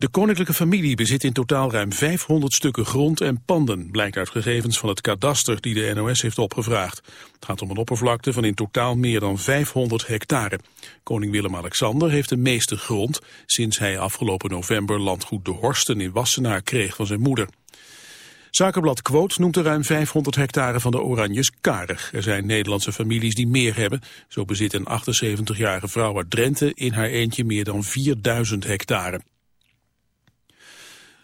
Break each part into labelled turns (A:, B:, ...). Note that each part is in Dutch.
A: De koninklijke familie bezit in totaal ruim 500 stukken grond en panden, blijkt uit gegevens van het kadaster die de NOS heeft opgevraagd. Het gaat om een oppervlakte van in totaal meer dan 500 hectare. Koning Willem-Alexander heeft de meeste grond sinds hij afgelopen november landgoed De Horsten in Wassenaar kreeg van zijn moeder. Zakenblad Quote noemt de ruim 500 hectare van de Oranjes karig. Er zijn Nederlandse families die meer hebben. Zo bezit een 78-jarige vrouw uit Drenthe in haar eentje meer dan 4000 hectare.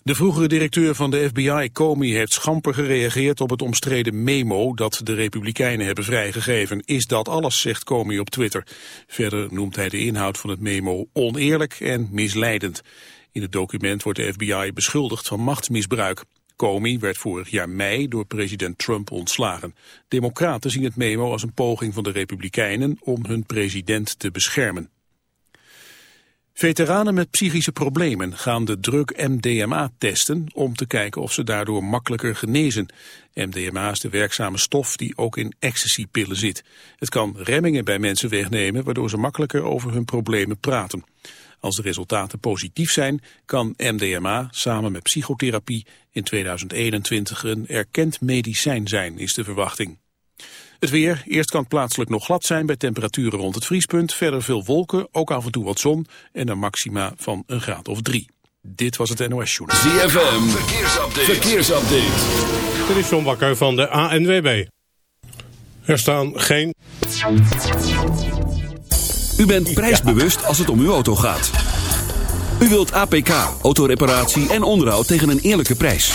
A: De vroegere directeur van de FBI, Comey, heeft schamper gereageerd op het omstreden memo dat de Republikeinen hebben vrijgegeven. Is dat alles, zegt Comey op Twitter. Verder noemt hij de inhoud van het memo oneerlijk en misleidend. In het document wordt de FBI beschuldigd van machtsmisbruik. Comey werd vorig jaar mei door president Trump ontslagen. Democraten zien het memo als een poging van de Republikeinen om hun president te beschermen. Veteranen met psychische problemen gaan de druk MDMA testen om te kijken of ze daardoor makkelijker genezen. MDMA is de werkzame stof die ook in ecstasypillen zit. Het kan remmingen bij mensen wegnemen waardoor ze makkelijker over hun problemen praten. Als de resultaten positief zijn, kan MDMA samen met psychotherapie in 2021 een erkend medicijn zijn, is de verwachting. Het weer, eerst kan plaatselijk nog glad zijn bij temperaturen rond het vriespunt. Verder veel wolken, ook af en toe wat zon en een maxima van een graad of drie. Dit was het NOS Journal.
B: ZFM, verkeersupdate. verkeersupdate.
C: Dit is John Bakker van de ANWB. Er staan geen...
B: U bent prijsbewust als het om uw auto gaat. U wilt APK, autoreparatie en onderhoud tegen een eerlijke prijs.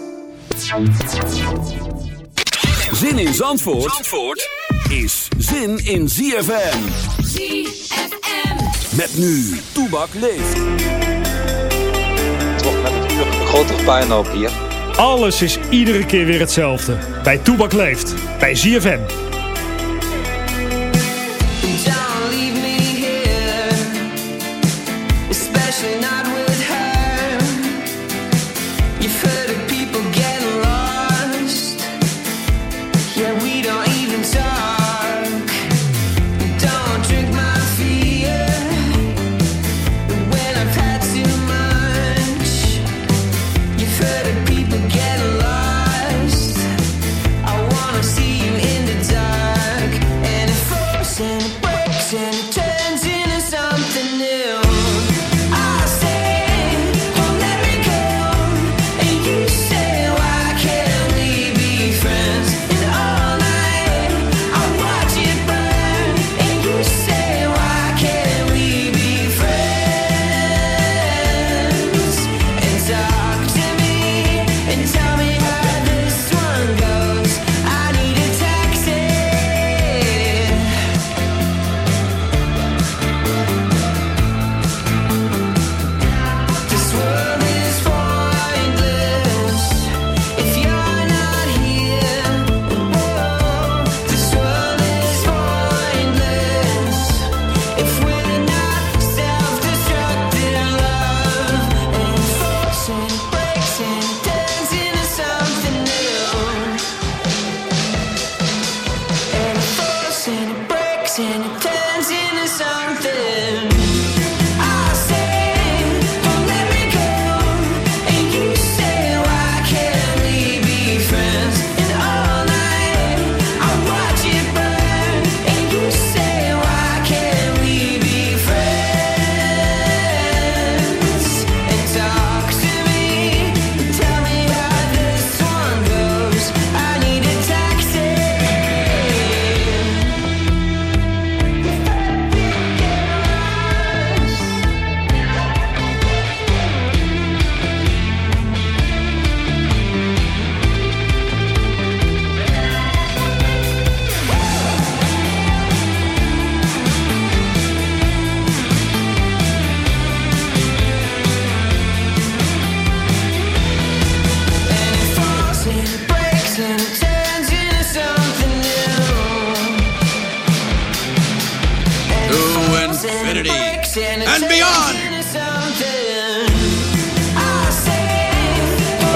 B: Zin in Zandvoort, Zandvoort is zin in ZFM.
D: ZFM.
B: Met nu, Toebak leeft.
E: Toch met een grotere puinhoop hier.
F: Alles is iedere keer weer hetzelfde. Bij Toebak leeft. Bij ZFM.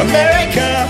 G: America.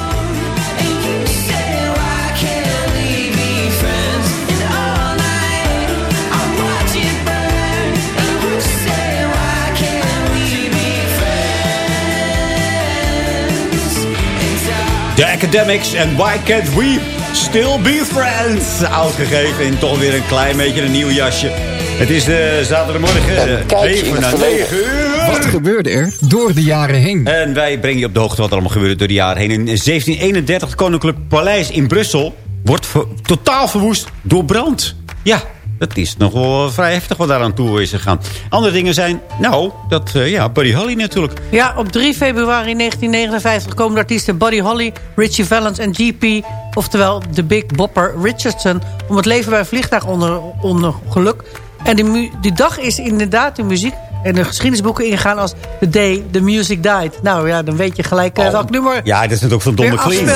H: The Academics en Why Can't We Still Be Friends. Uitgegeven in toch weer een klein beetje een nieuw jasje. Het is de zaterdagmorgen, uh, 7 na 9 uur.
I: Wat gebeurde er door de jaren heen?
H: En wij brengen je op de hoogte wat er allemaal gebeurde door de jaren heen. In 1731 het Koninklijk Paleis in Brussel wordt ver- totaal verwoest door brand. Ja, dat is nog wel vrij heftig wat daar aan toe is gegaan. Andere dingen zijn, nou, dat, eh, ja, Buddy Holly natuurlijk.
J: Ja, op 3 februari 1959 komen de artiesten Buddy Holly, Richie Valens en GP... oftewel de Big Bopper Richardson... om het leven bij een vliegtuigongeluk. En die, dag is inderdaad de muziek en de geschiedenisboeken ingegaan als The Day the Music Died. Nou ja, dan weet je gelijk eh, welk nummer...
H: Ja, dat is natuurlijk van Don McLean.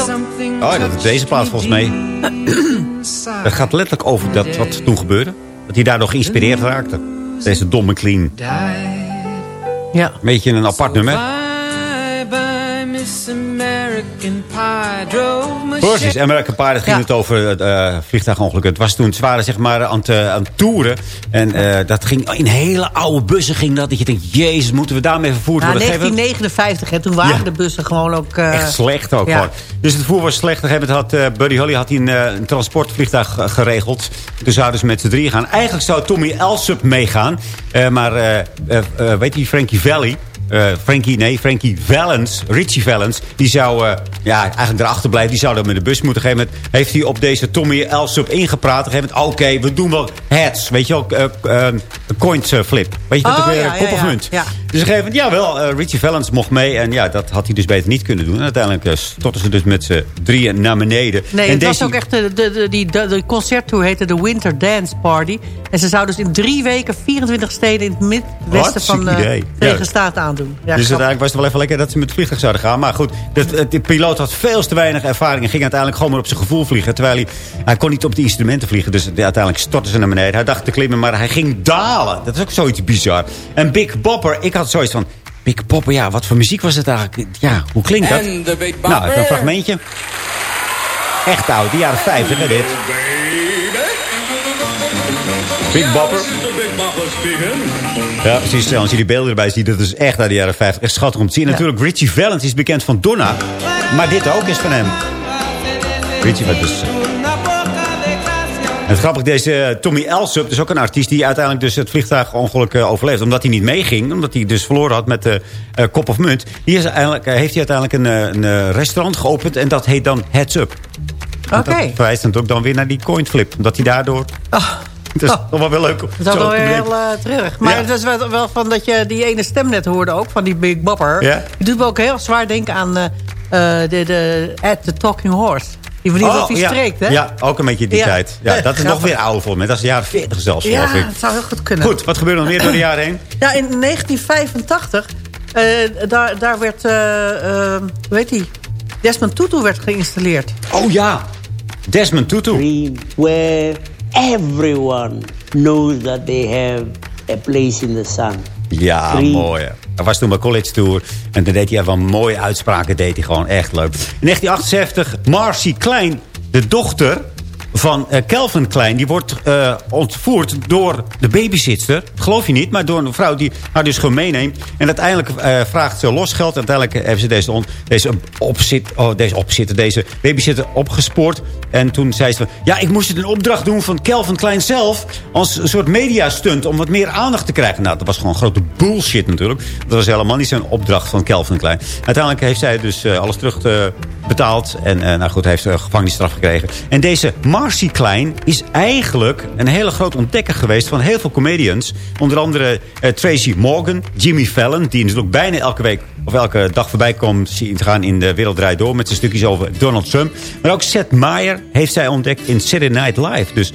H: Oh, dat is deze plaats volgens mij. Het gaat letterlijk over dat wat toen gebeurde. Dat hij daardoor geïnspireerd raakte. Deze Don McLean.
J: Ja.
H: Beetje een apart nummer. Precies, American Pie, dat ging
J: Ja.
H: het over het uh, vliegtuigongeluk. Het was toen, ze waren zeg maar aan het, eh, aan het toeren. En eh, dat ging in hele oude bussen ging dat. Dat je denkt, jezus, moeten we daarmee vervoerd
J: Nou,
H: worden? Geef het-
J: 1959, hè, toen waren
H: Ja.
J: de bussen gewoon ook... eh,
H: Echt slecht ook
J: ja.
H: gewoon. Dus het voer was slecht. Op een gegeven moment had eh, Buddy Holly had hij een, eh, een transportvliegtuig eh, geregeld. Toen zouden ze met z'n drieën gaan. Eigenlijk zou Tommy Elsup meegaan. Eh, maar eh, eh, eh, weet je, Frankie Valley... eh, Frankie, nee, Frankie Valens, Richie Valens... die zou eh, ja, eigenlijk erachter blijven. Die zou dan met de bus moeten. Op een gegeven moment heeft hij op deze Tommy Elsup ingepraat. Op een gegeven moment, oké, we doen wel heads. Weet je wel, eh, coins eh, flip. Weet je, dat
J: Oh,
H: weer
J: ja,
H: kop.
J: Ja.
H: Dus gegeven moment, jawel, eh Richie Valens mocht mee. En ja, dat had hij dus beter niet kunnen doen. En uiteindelijk eh, stortten ze dus met z'n drieën naar beneden.
J: Nee,
H: en
J: het was ook echt... De, de, de, die, de, de concerttour heette de Winter Dance Party. En ze zouden dus in drie weken 24 steden in het midwesten van
H: Ja.
J: Staten aandoen. Ja,
H: dus
J: grappig.
H: uiteindelijk was het wel even lekker dat ze met het vliegtuig zouden gaan. Maar goed, de, de piloot had veel te weinig ervaring. En ging uiteindelijk gewoon maar op zijn gevoel vliegen. Terwijl hij, hij kon niet op de instrumenten vliegen. Dus uiteindelijk stortte ze naar beneden. Hij dacht te klimmen, maar hij ging dalen. Dat is ook zoiets bizar. En Big Bopper, ik had zoiets van... Big Bopper, ja, wat voor muziek was het eigenlijk? Ja, hoe klinkt dat?
F: En de Big
H: Nou,
F: Bopper.
H: een fragmentje. Echt oud, de jaren 50, hè, dit. Big Bopper. Ja, precies. Als je die beelden erbij ziet, dat is echt uit de jaren 50. Echt schattig om te zien. Natuurlijk, Richie Valens is bekend van Donna. Maar dit ook is van hem. Richie Valens. Dus. En het grappige, deze eh, Tommy Elsup, dus ook een artiest... die uiteindelijk dus het vliegtuigongeluk eh, overleefde. Omdat hij niet meeging, omdat hij dus verloren had met de eh, kop of munt. Die is eigenlijk, heeft hij uiteindelijk een, een restaurant geopend. En dat heet dan Heads Up.
J: Oké.
H: Dat verwijst natuurlijk dan weer naar die coinflip. Omdat hij daardoor... Dat is toch wel wel leuk.
J: Dat is ook wel weer heel treurig. Maar
H: Ja.
J: het was wel, wel van dat je die ene stem net hoorde ook, van die Big Bopper.
H: Ja.
J: Die doet me ook heel zwaar denken aan de, de At the Talking Horse. Die manier waarop hij
H: Oh, ja.
J: spreekt, hè?
H: Ja, ook een beetje die
J: Ja.
H: tijd. Ja, dat is nog weer ouder voor me. Dat is de jaren 40 zelfs,
J: Ja,
H: geloof ik.
J: het zou heel goed kunnen.
H: Goed, wat gebeurde er nog meer door de jaren heen?
J: Ja, in 1985, eh, daar, daar werd, eh eh, hoe heet die? Desmond Tutu werd geïnstalleerd.
H: Oh ja, Desmond Tutu.
K: where everyone knows that they have a place in the sun.
H: Ja, mooi. Hij was toen bij College Tour. En toen deed hij even mooie uitspraken. Deed hij gewoon echt leuk. In 1978, Marcy Klein, de dochter van eh, Kelvin Klein... die wordt eh, ontvoerd door de babysitter. Geloof je niet, maar door een vrouw die haar dus gewoon meeneemt. En uiteindelijk eh, vraagt ze losgeld. Uiteindelijk hebben ze deze, on, deze, opzit, oh, deze opzitter, deze babysitter opgespoord. En toen zei ze. Ja, ik moest het een opdracht doen van Kelvin Klein zelf... als een soort mediastunt om wat meer aandacht te krijgen. Nou, dat was gewoon grote bullshit natuurlijk. Dat was helemaal niet zijn opdracht van Kelvin Klein. Uiteindelijk heeft zij dus eh, alles terug eh, betaald. En nou goed, heeft gevangenisstraf gekregen. En deze Marcy Klein is eigenlijk een hele grote ontdekker geweest... van heel veel comedians. Onder andere eh, Tracy Morgan, Jimmy Fallon... die natuurlijk bijna elke week of elke dag voorbij komt zien te gaan in de Wereld Draait Door... met zijn stukjes over Donald Trump. Maar ook Seth Meyers heeft zij ontdekt in Saturday Night Live. Dus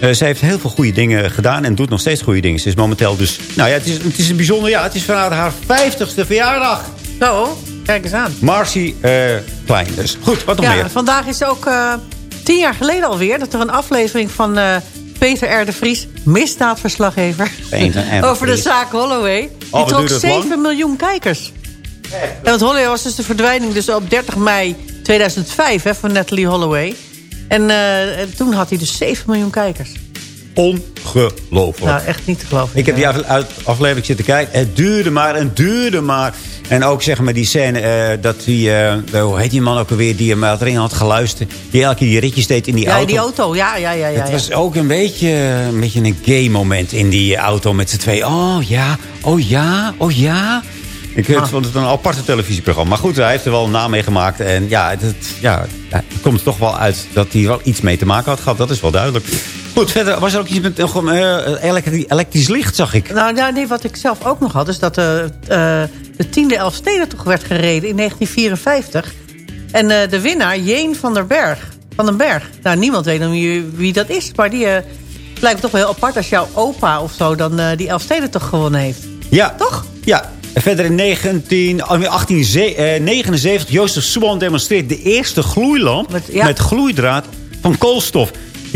H: eh, zij heeft heel veel goede dingen gedaan en doet nog steeds goede dingen. Ze is momenteel dus... Nou ja, het is, het is een bijzonder... Ja, het is vanuit haar 50ste verjaardag.
J: Zo, kijk eens aan.
H: Marcy eh, Klein. Dus goed, wat nog
J: Ja,
H: meer?
J: vandaag is ook tien jaar geleden alweer... dat er een aflevering van eh, Peter R. de Vries, misdaadverslaggever. Over de zaak Holloway. Die
H: Oh,
J: trok
H: duurde het lang?
J: 7 miljoen kijkers. Ja, want Holloway was dus de verdwijning dus op 30 mei 2005 hè, van Natalie Holloway. En eh, en toen had hij dus 7 miljoen kijkers.
H: Ongelooflijk.
J: Nou, echt niet te geloven.
H: Ik heb die aflevering zitten kijken. Het duurde maar en duurde maar. En ook zeg maar die scène eh, dat die... eh, hoe heet die man ook alweer die hem erin had geluisterd. Die elke keer die ritjes deed in die
J: Ja,
H: auto.
J: die auto. Ja, ja, ja. ja,
H: Het
J: ja.
H: was ook een beetje, een beetje een gay moment in die auto met z'n twee. Oh ja, oh ja, oh ja. Ik
J: Ah.
H: het vond het een aparte televisieprogramma. Maar goed, hij heeft er wel een naam mee gemaakt. En ja, het, het- ja, het komt toch wel uit dat hij wel iets mee te maken had gehad. Dat is wel duidelijk. Goed, verder was er ook iets met eh, eh, elektri- elektrisch licht, zag ik.
J: Nou, ja, nee, wat ik zelf ook nog had... is dat eh, eh, de tiende Elfstedentocht werd gereden in 1954. En de winnaar, Jeen van der Berg. Van den Berg. Nou, niemand weet wie, wie dat is. Maar die eh, lijkt me toch wel heel apart... als jouw opa of zo dan die Elfstedentocht gewonnen heeft.
H: Ja.
J: Toch?
H: Ja. En Verder in 19, oh, 1879, Jozef Swan demonstreert de eerste gloeilamp met,
J: ja.
H: gloeidraad van koolstof.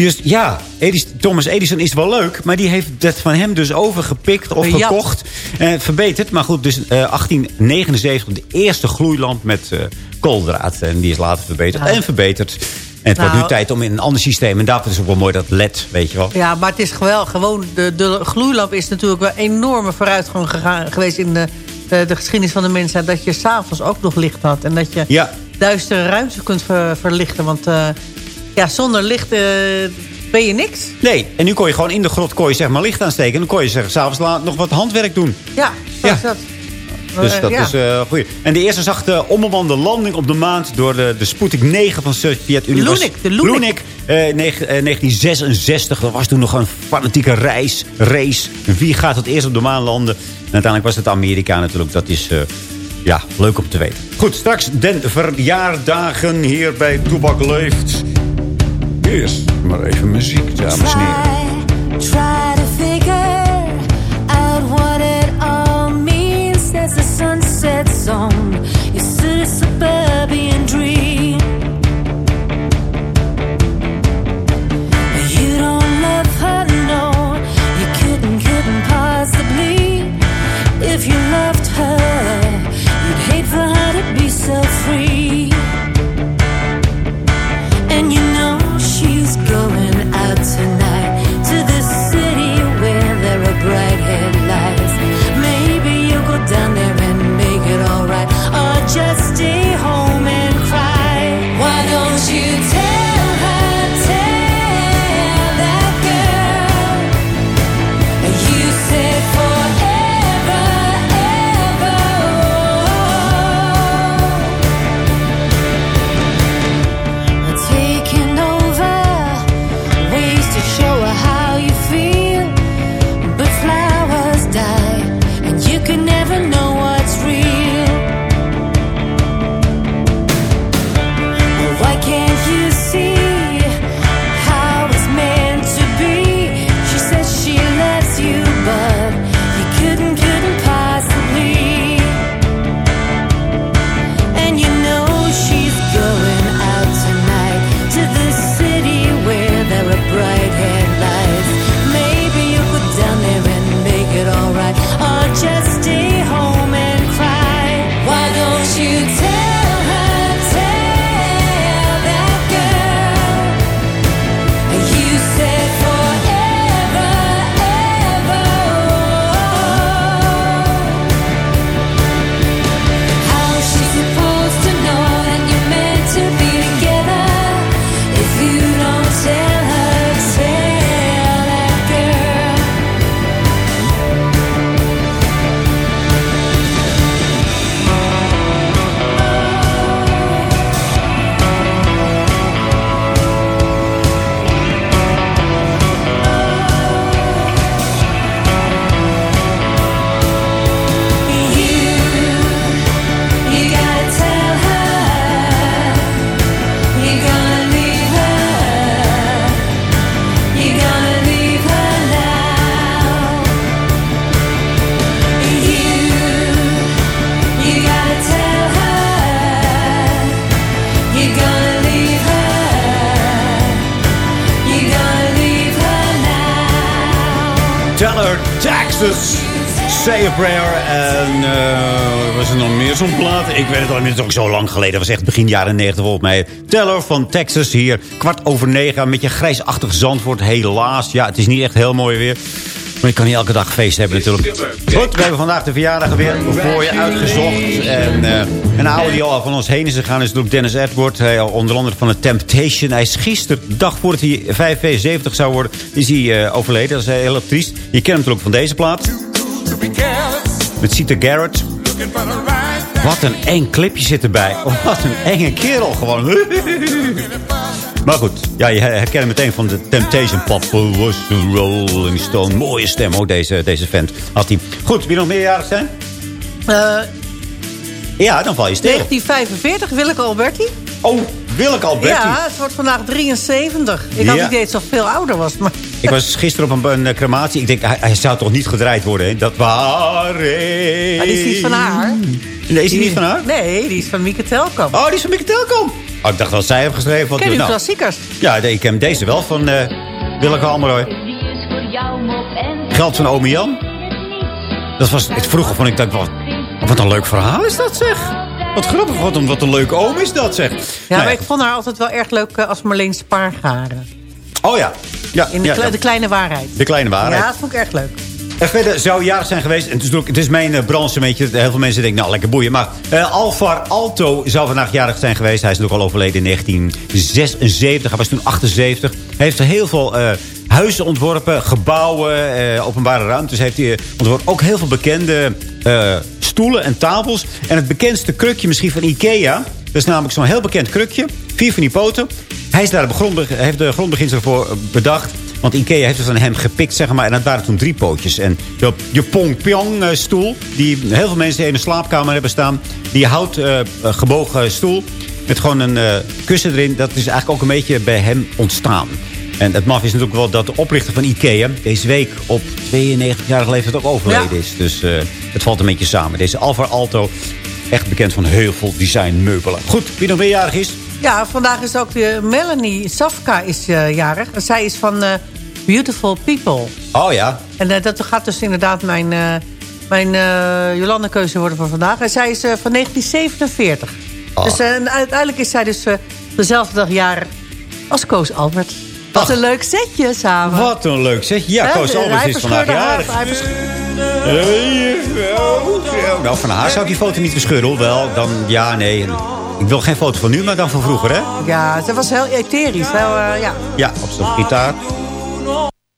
H: Dus ja, Edis- Thomas Edison is wel leuk, maar die heeft dat van hem dus overgepikt of gekocht en verbeterd. Maar goed, dus eh, 1879 de eerste gloeilamp met eh, kooldraad. En die is later verbeterd
J: Nou.
H: en verbeterd. En het wordt
J: Nou.
H: nu tijd om in een ander systeem. En daarvoor is het ook wel mooi dat LED, weet je wel.
J: Ja, maar het is wel gewoon... De, de gloeilamp is natuurlijk wel enorme vooruitgang gegaan, geweest... in de, de, de geschiedenis van de mensheid. Dat je s'avonds ook nog licht had. En dat je
H: Ja.
J: duistere ruimte kunt ver- verlichten. Want eh, ja, zonder licht eh, ben je niks.
H: Nee, en nu kon je gewoon in de grot kon je zeg maar licht aansteken. En dan kon je s'avonds nog wat handwerk doen.
J: Ja, zo
H: Ja.
J: is dat.
H: Dus
J: Eh,
H: dat
J: ja.
H: is eh goed. En de eerste zachte onbemande landing op de maand... door de, de Sputnik 9 van Sovjet-Unie.
J: Lunik, de Lunik.
H: Lunik, eh, negen- eh, 1966. Dat was toen nog een fanatieke reis, race. Wie gaat het eerst op de maan landen? En uiteindelijk was het Amerika natuurlijk. Dat is ja, leuk om te weten. Goed, straks den verjaardagen hier bij Toebak Leeft. Eerst maar even muziek, dames en Say a Prayer. En eh, was er nog meer zo'n plaat? Ik weet het al, het is ook zo lang geleden. Dat was echt begin jaren 90 volgens mij. Teller van Texas hier. Kwart over negen. Met je grijsachtig zandwoord. Helaas. Ja, het is niet echt heel mooi weer. Maar je kan niet elke dag feest hebben natuurlijk. Goed, we hebben vandaag de verjaardag weer voor je uitgezocht. En eh, een oude die al van ons heen is gegaan is natuurlijk Dennis Edward. Hij, onder andere van de Temptation. Hij is gisteren, de dag voordat hij 75 zou worden, is hij eh, overleden. Dat is heel triest. Je kent hem natuurlijk van deze plaat. Met Sita Garrett. Wat een eng clipje zit erbij. Oh, wat een enge kerel gewoon. Maar goed, ja, je herkent hem meteen van de Temptation. Papa was a Rolling Stone. Mooie stem, hoor, deze, deze vent. Had hij. Goed, wie nog meerjarig zijn?
J: Eh,
H: Ja, dan val je stil.
J: 1945, Willeke Alberti.
H: Oh, Willeke Alberti.
J: Ja, het wordt vandaag 73. Ik had niet eens dat veel ouder was. Maar
H: Ik was gisteren op een, een eh, crematie. Ik denk, hij, hij zou toch niet gedraaid worden, hè? Dat waren...
J: Maar die is niet van haar.
H: Nee, is die niet van haar?
J: Nee, die is van Mieke Telkamp.
H: Oh, die is van Mieke Telkom. Oh, ik dacht dat zij heeft geschreven. Want,
J: Ken je
H: nou,
J: klassiekers?
H: Ja, ik ken deze wel van eh Willeke Almeroy. Geld van Ome Jan. Dat was het vroeger vond ik dat wat, wat een leuk verhaal is dat zeg. Wat grappig, wat een, wat een leuke oom is dat zeg.
J: Ja,
H: Nou
J: maar ik vond haar altijd wel erg leuk eh, als Marleen Spaargaren.
H: Oh ja. ja,
J: In de,
H: ja,
J: kle-
H: ja.
J: de kleine waarheid.
H: De kleine waarheid.
J: Ja, dat vond ik erg leuk.
H: En verder zou jarig zijn geweest. En het, is, ook- het is mijn eh, branche een beetje. Heel veel mensen denken, nou lekker boeien. Maar eh Alvar Alto zou vandaag jarig zijn geweest. Hij is natuurlijk al overleden in 1976. Hij was toen 78. Hij heeft heel veel huizen ontworpen. Gebouwen, eh, openbare ruimtes heeft hij eh, ontworpen. Ook heel veel bekende eh, stoelen en tafels. En het bekendste krukje misschien van Ikea. Dat is namelijk zo'n heel bekend krukje. Vier van die poten. Hij is daar de grondbe- heeft de grondbeginsel voor eh, bedacht. Want Ikea heeft het van hem gepikt, zeg maar. En dat waren toen drie pootjes. En de, de Pong-Pyong eh, stoel, die heel veel mensen in de slaapkamer hebben staan. Die hout gebogen stoel. Met gewoon een eh, kussen erin. Dat is eigenlijk ook een beetje bij hem ontstaan. En het maf is natuurlijk wel dat de oprichter van Ikea... deze week op 92-jarige leeftijd ook overleden
J: Ja.
H: is. Dus eh, het valt een beetje samen. Deze Alvar Alto, echt bekend van heel veel designmeubelen. Goed, wie nog meerjarig is?
J: Ja, vandaag is ook de Melanie Safka is eh, jarig. Zij is van eh, Beautiful People.
H: Oh ja,
J: En dat gaat dus inderdaad mijn, mijn eh Jolande-keuze worden voor vandaag. En zij is van 1947.
H: Ah.
J: Dus uiteindelijk is zij dus dezelfde dag jarig als Koos Albert. Wat
H: Ach.
J: een leuk setje samen.
H: wat een leuk zeg. Ja? Koos Albers is vandaag jarig. Nou, van haar zou ik die foto niet verscheuren. Hoewel, dan ja, nee. Ik wil geen foto van nu, maar dan van vroeger, hè?
J: Ja, ze was heel etherisch. Heel, eh, ja.
H: Ja, op zijn gitaar.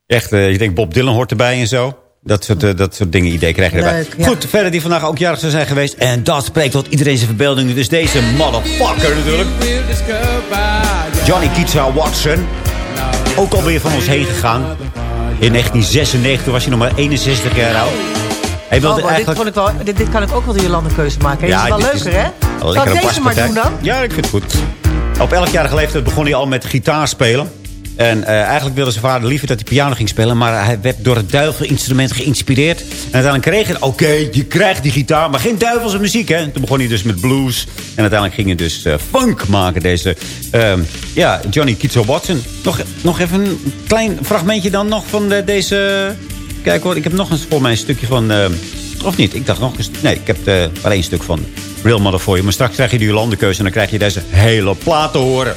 H: Echt, eh, je denkt Bob Dylan hoort erbij en zo. Dat soort, eh, dat soort dingen, idee krijg je erbij.
J: Leuk, ja.
H: Goed, verder die vandaag ook jarig zou zijn geweest. En dat spreekt tot iedereen zijn verbeelding. Dus deze motherfucker natuurlijk. Johnny Keatshaw Watson. Ook alweer van ons heen gegaan. In 1996 was hij nog maar 61 jaar oud. Hij
J: Oh,
H: wilde
J: maar dit, vond ik wel, dit, dit kan ik ook wel de Jolande-keuze maken. Dit is wel
H: dit
J: leuker, hè? Zal
H: lekkere
J: ik deze maar doen dan?
H: Ja, ik vind het goed. Op elkjarige leeftijd begon hij al met gitaar spelen. En eh, eigenlijk wilde zijn vader liever dat hij piano ging spelen. Maar hij werd door het duivelinstrument geïnspireerd. En uiteindelijk kreeg hij... Oké, je krijgt die gitaar, maar geen duivelse muziek. Hè? En toen begon hij dus met blues. En uiteindelijk ging hij dus eh, funk maken. Deze ehm, ja, Johnny Keatshaw Watson. Nog, nog even een klein fragmentje dan nog van de, deze... Kijk hoor, ik heb nog eens voor mij een stukje van... eh, of niet? Ik dacht nog eens... Nee, ik heb eh maar één stuk van Real Mother voor je. Maar straks krijg je de Jolandekeuze en dan krijg je deze hele plaat te horen.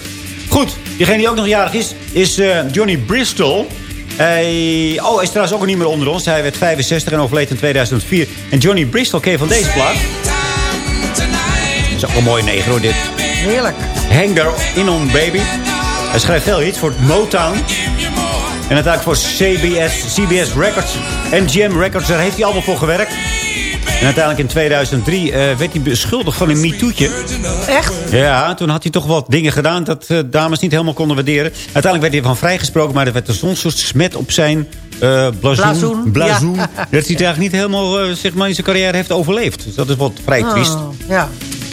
H: Goed, diegene die ook nog jarig is, is eh, Johnny Bristol. Hij, oh, hij is trouwens ook niet meer onder ons. Hij werd 65 en overleed in 2004. En Johnny Bristol je van deze plaat. Dat is ook een mooie neger hoor, dit.
J: Heerlijk.
H: Hang There In On Baby. Hij schrijft veel hits voor Motown. En uiteindelijk voor CBS, CBS Records en GM Records. Daar heeft hij allemaal voor gewerkt. En uiteindelijk in 2003 eh, werd hij beschuldigd van een MeToo'tje.
J: Echt?
H: Ja, toen had hij toch wat dingen gedaan dat eh, dames niet helemaal konden waarderen. Uiteindelijk werd hij van vrijgesproken, maar er werd er zo'n soort smet op zijn eh blazoen.
J: Blazoen, ja.
H: Dat hij het eigenlijk niet helemaal zeg maar, in zijn carrière heeft overleefd. Dus dat is wat vrij triest.
J: Oh, ja.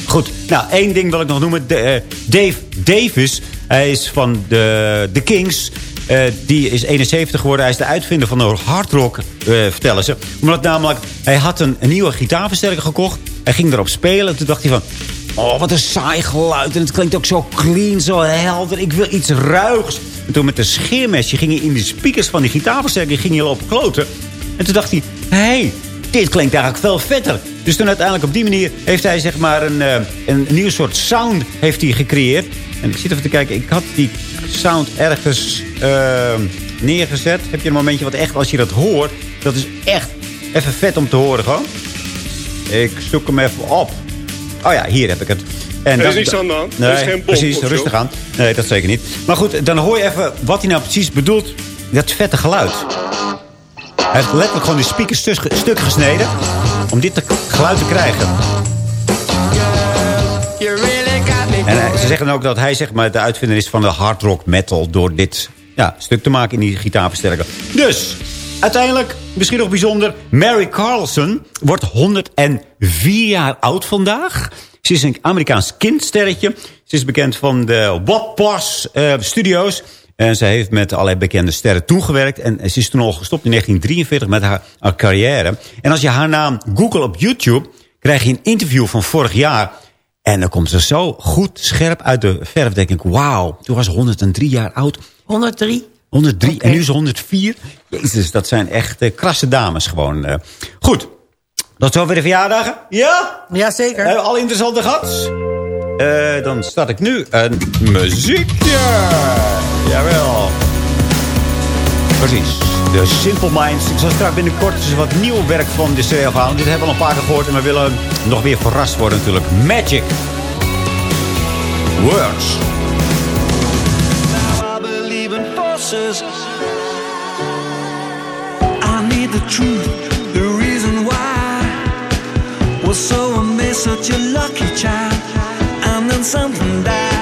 H: Goed, nou, één ding wil ik nog noemen. De, Dave Davis, hij is van de, de Kings. Eh, die is 71 geworden. Hij is de uitvinder van de hardrock, eh, vertellen ze. Omdat namelijk, hij had een, nieuwe gitaarversterker gekocht. Hij ging erop spelen. Toen dacht hij van, oh, wat een saai geluid. En het klinkt ook zo clean, zo helder. Ik wil iets ruigs. En toen met een scheermesje ging hij in de speakers van die gitaarversterker ging hij lopen kloten. En toen dacht hij, hé, hey, dit klinkt eigenlijk veel vetter. Dus toen uiteindelijk op die manier heeft hij zeg maar een, eh, een nieuw soort sound heeft hij gecreëerd. En ik zit even te kijken, ik had die sound ergens eh, neergezet. Heb je een momentje wat echt, als je dat hoort, dat is echt even vet om te horen gewoon. Ik zoek hem even op. Oh ja, hier heb ik het. En
C: Er is
H: dan-
C: niks aan de hand.
H: Nee,
C: Er is geen bom
H: precies, rustig aan. Nee, dat zeker niet. Maar goed, dan hoor je even wat hij nou precies bedoelt. Dat vette geluid. Hij heeft letterlijk gewoon die speakers stuk, stuk gesneden. Om dit te- geluid te krijgen. En hij- ze zeggen ook dat hij zeg maar, de uitvinder is van de hard rock metal. Door dit ja, stuk te maken in die gitaarversterker. Dus, uiteindelijk, misschien nog bijzonder. Mary Carlson wordt 104 jaar oud vandaag. Ze is een Amerikaans kindsterretje. Ze is bekend van de What Boss eh, Studios. En ze heeft met allerlei bekende sterren toegewerkt. En ze is toen al gestopt in 1943 met haar, haar carrière. En als je haar naam googelt op YouTube... krijg je een interview van vorig jaar... En dan komt ze zo goed scherp uit de verf. denk ik, wauw, toen was ze 103 jaar oud.
J: 103?
H: 103 en nu is ze 104. Jezus, dat zijn echt eh, krasse dames gewoon. eh. Goed, dat zo weer de verjaardagen. Ja?
J: Jazeker.
H: Hebben we alle interessante gehad? Eh, dan start ik nu een muziekje. Jawel. Precies. De Simple Minds. Ik zal straks binnenkort dus wat nieuw werk van de serie halen. Dit hebben we al een paar keer gehoord. En we willen nog weer verrast worden natuurlijk. Magic. Words.
F: I believe in forces. I need the truth, the reason why. Was so amazed, such a lucky child. And then something died.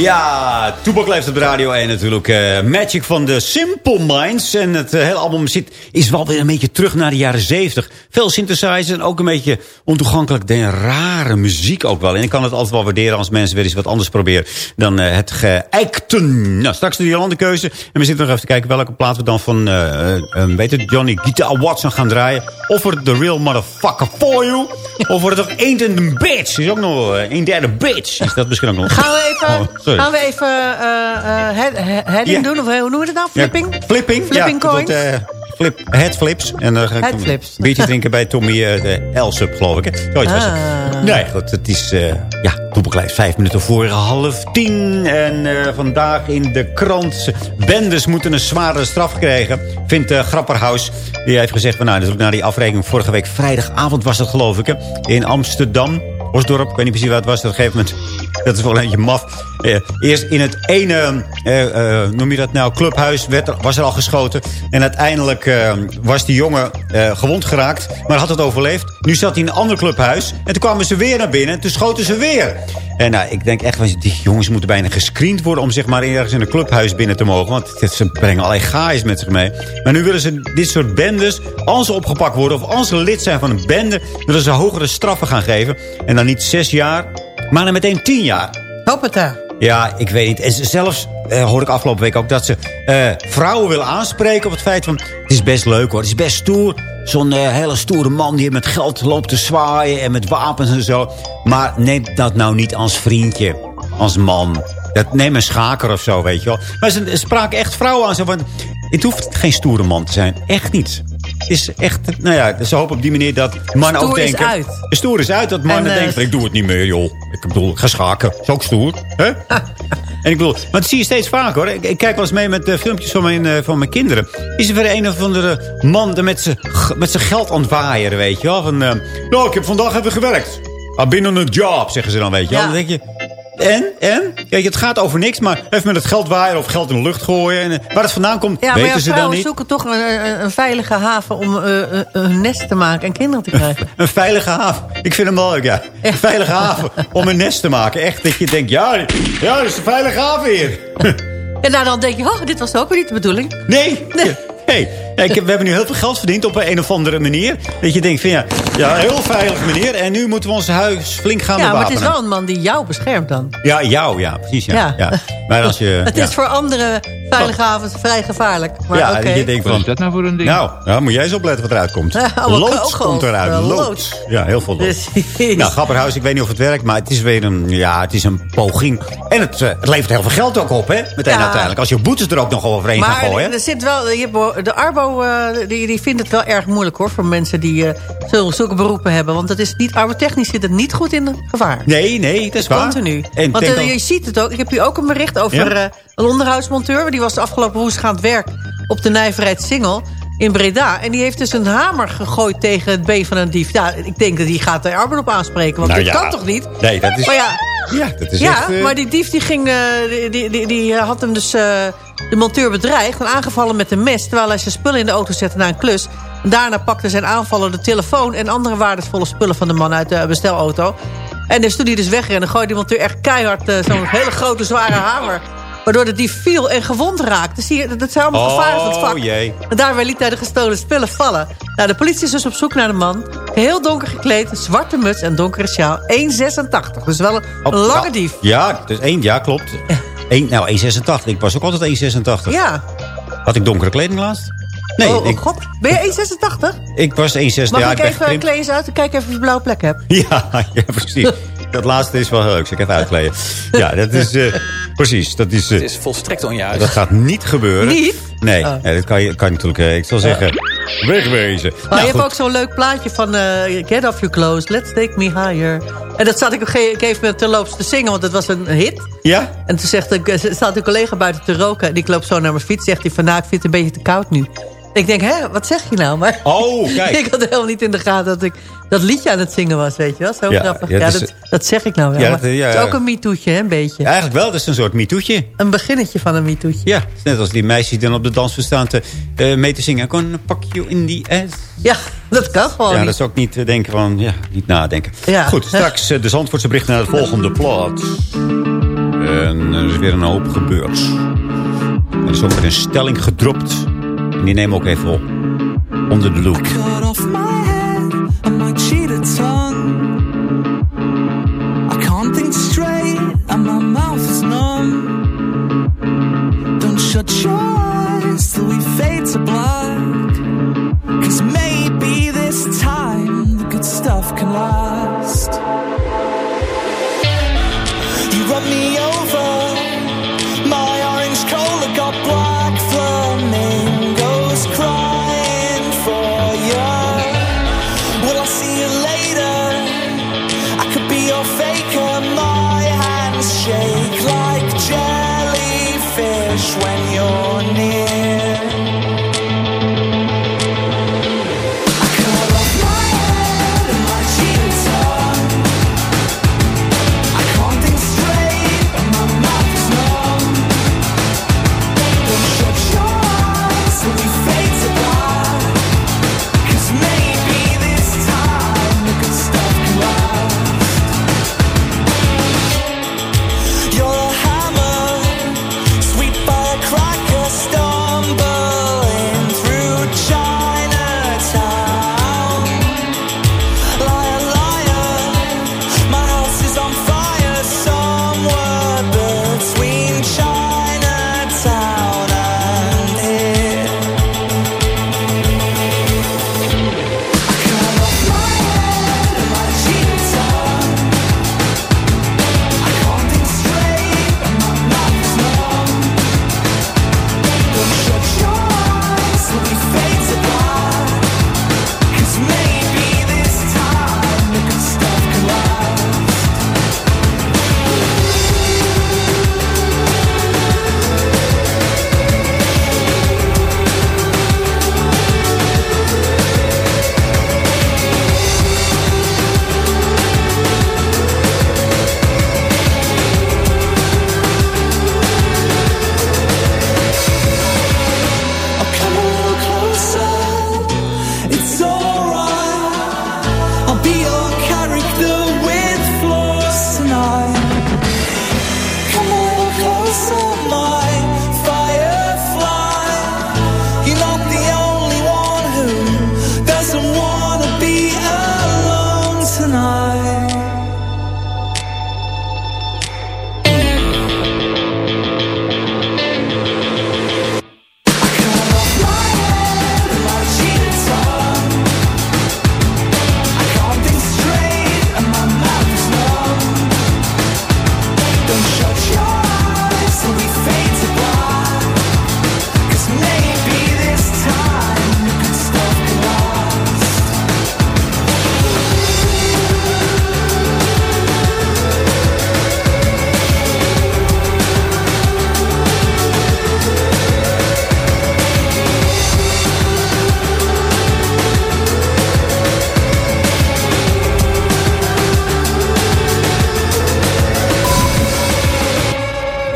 H: Ja, Toebak op de radio en natuurlijk eh, Magic van de Simple Minds. En het eh, hele album zit, is wel weer een beetje terug naar de jaren 70. Veel synthesizers en ook een beetje ontoegankelijk. De rare muziek ook wel. En ik kan het altijd wel waarderen als mensen weer eens wat anders proberen dan eh, het geëikten. Nou, straks de Jolandekeuze. En we zitten nog even te kijken welke plaat we dan van, weet het, Johnny Guitar Watson gaan draaien. Of het The Real Motherfucker For You. Of wordt het toch Ain't in the Bitch. Is ook nog een derde bitch. Is dat misschien ook nog.
J: Gaan we even,
H: Oh, sorry.
J: gaan we even eh, eh, head- he- heading
H: Ja.
J: doen? Of hoe noemen we het nou? Flipping?
H: Ja, flipping.
J: Flipping
H: ja,
J: coins?
H: dat, eh, flip, headflips. En dan ga ik een biertje drinken bij Tommy eh, de Elsub, geloof ik. Hè? Zoiets was het.
J: Ah.
H: Nee, goed. Het is, eh ja, toepelkleid vijf minuten voor half tien. En eh, vandaag in de krant. Bendes moeten een zware straf krijgen. Vindt uh, Grapperhaus. Die heeft gezegd, van, nou, natuurlijk na die afrekening vorige week vrijdagavond was dat geloof ik. Hè, in Amsterdam. Osdorp, ik weet niet precies waar het was. Dat, gegeven moment, dat is wel een beetje maf. Eh, eerst in het ene, eh, noem je dat nou, clubhuis werd er, was er al geschoten. En uiteindelijk was die jongen gewond geraakt. Maar had het overleefd. Nu zat hij in een ander clubhuis. En toen kwamen ze weer naar binnen. En toen schoten ze weer. En nou, ik denk echt, die jongens moeten bijna gescreend worden... om zeg maar ergens in een clubhuis binnen te mogen. Want ze brengen allerlei gaais met zich mee. Maar nu willen ze dit soort bendes, als ze opgepakt worden... of als ze lid zijn van een bende... willen ze hogere straffen gaan geven. En dan niet zes jaar, maar dan meteen tien jaar.
J: Hoppata.
H: Ja, ik weet niet. En ze- zelfs eh, hoorde ik afgelopen week ook dat ze eh, vrouwen willen aanspreken op het feit van... het is best leuk hoor, het is best stoer. Zo'n eh, hele stoere man die met geld loopt te zwaaien en met wapens en zo. Maar neem dat nou niet als vriendje, als man. Dat, neem een schaker of zo, weet je wel. Maar ze spraken echt vrouwen aan. Zo van, het hoeft geen stoere man te zijn. Echt niet. Is echt, nou ja, ze hopen op die manier dat mannen ook
J: Stoer is
H: denken...
J: uit.
H: Stoer is uit dat mannen
J: En, eh,
H: denken van, ik doe het niet meer, joh. Ik bedoel, ik ga schaken. Is ook stoer, hè? En ik bedoel, maar dat zie je steeds vaker hoor. Ik, ik kijk wel eens mee met eh, filmpjes van mijn, eh, van mijn kinderen. Is er weer een of andere man met zijn met zijn geld aan het waaieren, weet je wel? Van, nou, ik heb vandaag even gewerkt. Ah, binnen een job, zeggen ze dan, weet je wel.
J: Ja.
H: Dan denk je, en? En? Kijk, het gaat over niks, maar even met het geld waaien of geld in de lucht gooien. En, eh, waar het vandaan komt,
J: Ja, maar
H: weten
J: ja,
H: ze dan niet.
J: zoeken toch een, een, een veilige haven om eh, eh, een nest te maken en kinderen te krijgen.
H: Een veilige haven. Ik vind hem wel leuk, ja. Een veilige haven om een nest te maken. Echt dat je denkt, ja, ja dat is een veilige haven hier.
J: En dan denk je, oh, dit was ook weer niet de bedoeling.
H: Nee.
J: Nee.
H: Hey, ja, ik heb, we hebben nu heel veel geld verdiend op een, een of andere manier. Dat je denkt van ja, ja, heel veilig meneer. En nu moeten we ons huis flink gaan
J: Ja, maar
H: bewapenen.
J: het is wel een man die jou beschermt dan.
H: Ja, jou, ja, precies. Ja.
J: Ja.
H: Ja. Maar als je...
J: Het
H: ja.
J: is voor andere veilige havens vrij gevaarlijk. Maar
H: ja, je denkt van...
G: Wat is dat nou voor een ding?
H: Nou, nou, moet jij eens opletten wat eruit komt.
J: Ja, allemaal
H: lood
J: kogels.
H: komt eruit.
J: Eh,
H: Lood.
J: lood.
H: Ja, heel veel lood.
J: Precies.
H: Nou, ik weet niet of het werkt, maar het is weer een, ja, het is een poging. En het, eh, het levert heel veel geld ook op, hè? Meteen
J: Ja.
H: uiteindelijk. Als je boetes er ook nog overheen gaan
J: Maar
H: gooien.
J: er zit wel, je hebt, de Arbo eh, die, die vindt het wel erg moeilijk hoor. Voor mensen die eh, zulke, zulke beroepen hebben. Want het is niet, arbotechnisch zit het niet goed in gevaar.
H: Nee, nee, dat is waar.
J: Continu.
H: En
J: Want je ziet het ook. Ik heb hier ook een bericht over
H: Ja?
J: Eh, een onderhoudsmonteur. Die was de afgelopen woensdag aan het werk op de Nijverheid Singel in Breda. En die heeft dus een hamer gegooid tegen het been van een dief. Ja, ik denk dat die gaat de arbeid op aanspreken. Want
H: Nou ja.
J: kan toch niet?
H: Nee, dat is...
J: Maar ja,
H: Ja, dat is
J: ja,
H: echt... eh,
J: maar die dief die ging, eh, die, die, die, die had hem dus, eh, de monteur bedreigd en aangevallen met een mes... terwijl hij zijn spullen in de auto zette na een klus. Daarna pakte zijn aanvaller de telefoon... en andere waardevolle spullen van de man uit de bestelauto. En dus toen hij dus wegrende, gooide die monteur echt keihard... eh, zo'n hele grote, zware hamer... Waardoor de dief viel en gewond raakte. Zie je, dat zijn allemaal
H: Oh,
J: gevaren van het vak.
H: jee.
J: En daarbij liet hij de gestolen spullen vallen. Nou, de politie is dus op zoek naar de man. Heel donker gekleed, een zwarte muts en donkere sjaal. 1,86. Dus wel een, een lange
H: ja,
J: dief.
H: Ja, dus één, ja, klopt. Eén, nou, 1,86. Ik was ook altijd 1,86.
J: Ja.
H: Had ik donkere kleding laatst? Nee,
J: oh, oh
H: ik,
J: god. Ben je 1,86?
H: ik was 1,86.
J: Mag
H: ja,
J: ik even kleed eens uit en kijken of je een blauwe plek hebt?
H: Ja, ja, precies. Dat laatste is wel heel leuk. Ik even uitkleden. Ja, dat is... eh, precies, dat is... eh,
E: Het is volstrekt onjuist.
H: dat gaat niet gebeuren.
J: Niet?
H: Nee,
J: Oh.
H: nee, dat kan je, kan je natuurlijk... eh, ik zal zeggen, wegwezen.
J: Maar
H: Nou,
J: je hebt
H: goed.
J: ook zo'n leuk plaatje van eh, Get Off Your Clothes, Let's Take Me Higher. En dat zat ik op een ge- gegeven moment terloops te zingen, want het was een hit.
H: Ja?
J: En toen zegt ik, eh, staat een collega buiten te roken. En ik loop zo naar mijn fiets. Zegt hij van, nou, ik vind het een beetje te koud nu. Ik denk, hè, wat zeg je nou? Maar
H: Oh, kijk.
J: ik had helemaal niet in de gaten dat ik dat liedje aan het zingen was, weet je wel. Zo
H: Ja,
J: grappig.
H: ja, is-
J: dat, dat zeg ik nou wel.
H: Ja, dat-
J: het is ook een MeToo'tje, hè, een beetje.
H: Ja, eigenlijk wel, dat is een soort mitoetje.
J: Een beginnetje van een MeToo'tje.
H: Ja, net als die meisjes die dan op de dansvloer staan te, eh, mee te zingen. Kon pak you in the ass.
J: Ja, dat kan gewoon
H: ja,
J: niet.
H: dat is ook niet denken van, ja, niet nadenken. Goed, straks eh, de Zandvoortse berichten naar het volgende plot. En er is weer een hoop gebeurd. Er is ook weer een stelling gedropt. Die nemen we ook even op. Onder de loep.
F: cut off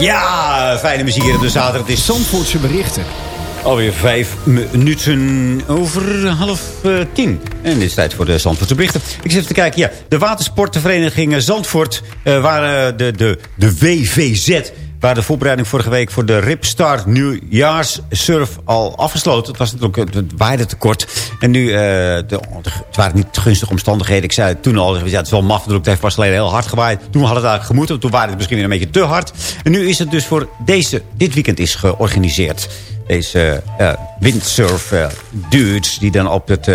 H: Ja, fijne muziek hier op de zaterdag. Het is
I: Zandvoortse berichten.
H: alweer vijf minuten over half eh, tien. En dit is tijd voor de Zandvoortse berichten. Ik zit even te kijken. Ja, de watersportvereniging Zandvoort uh, waren de, de, de WVZ... waar de voorbereiding vorige week voor de Ripstar Nieuwjaarssurf al afgesloten. Het was natuurlijk het waaide tekort. En nu, de, het waren niet gunstige omstandigheden. Ik zei toen al, ja, het is wel maf, natuurlijk, het heeft pas alleen heel hard gewaaid. Toen had het eigenlijk gemoeten, toen waren het misschien weer een beetje te hard. En nu is het dus voor deze, dit weekend is georganiseerd. Deze eh, windsurf eh, dudes die dan op het,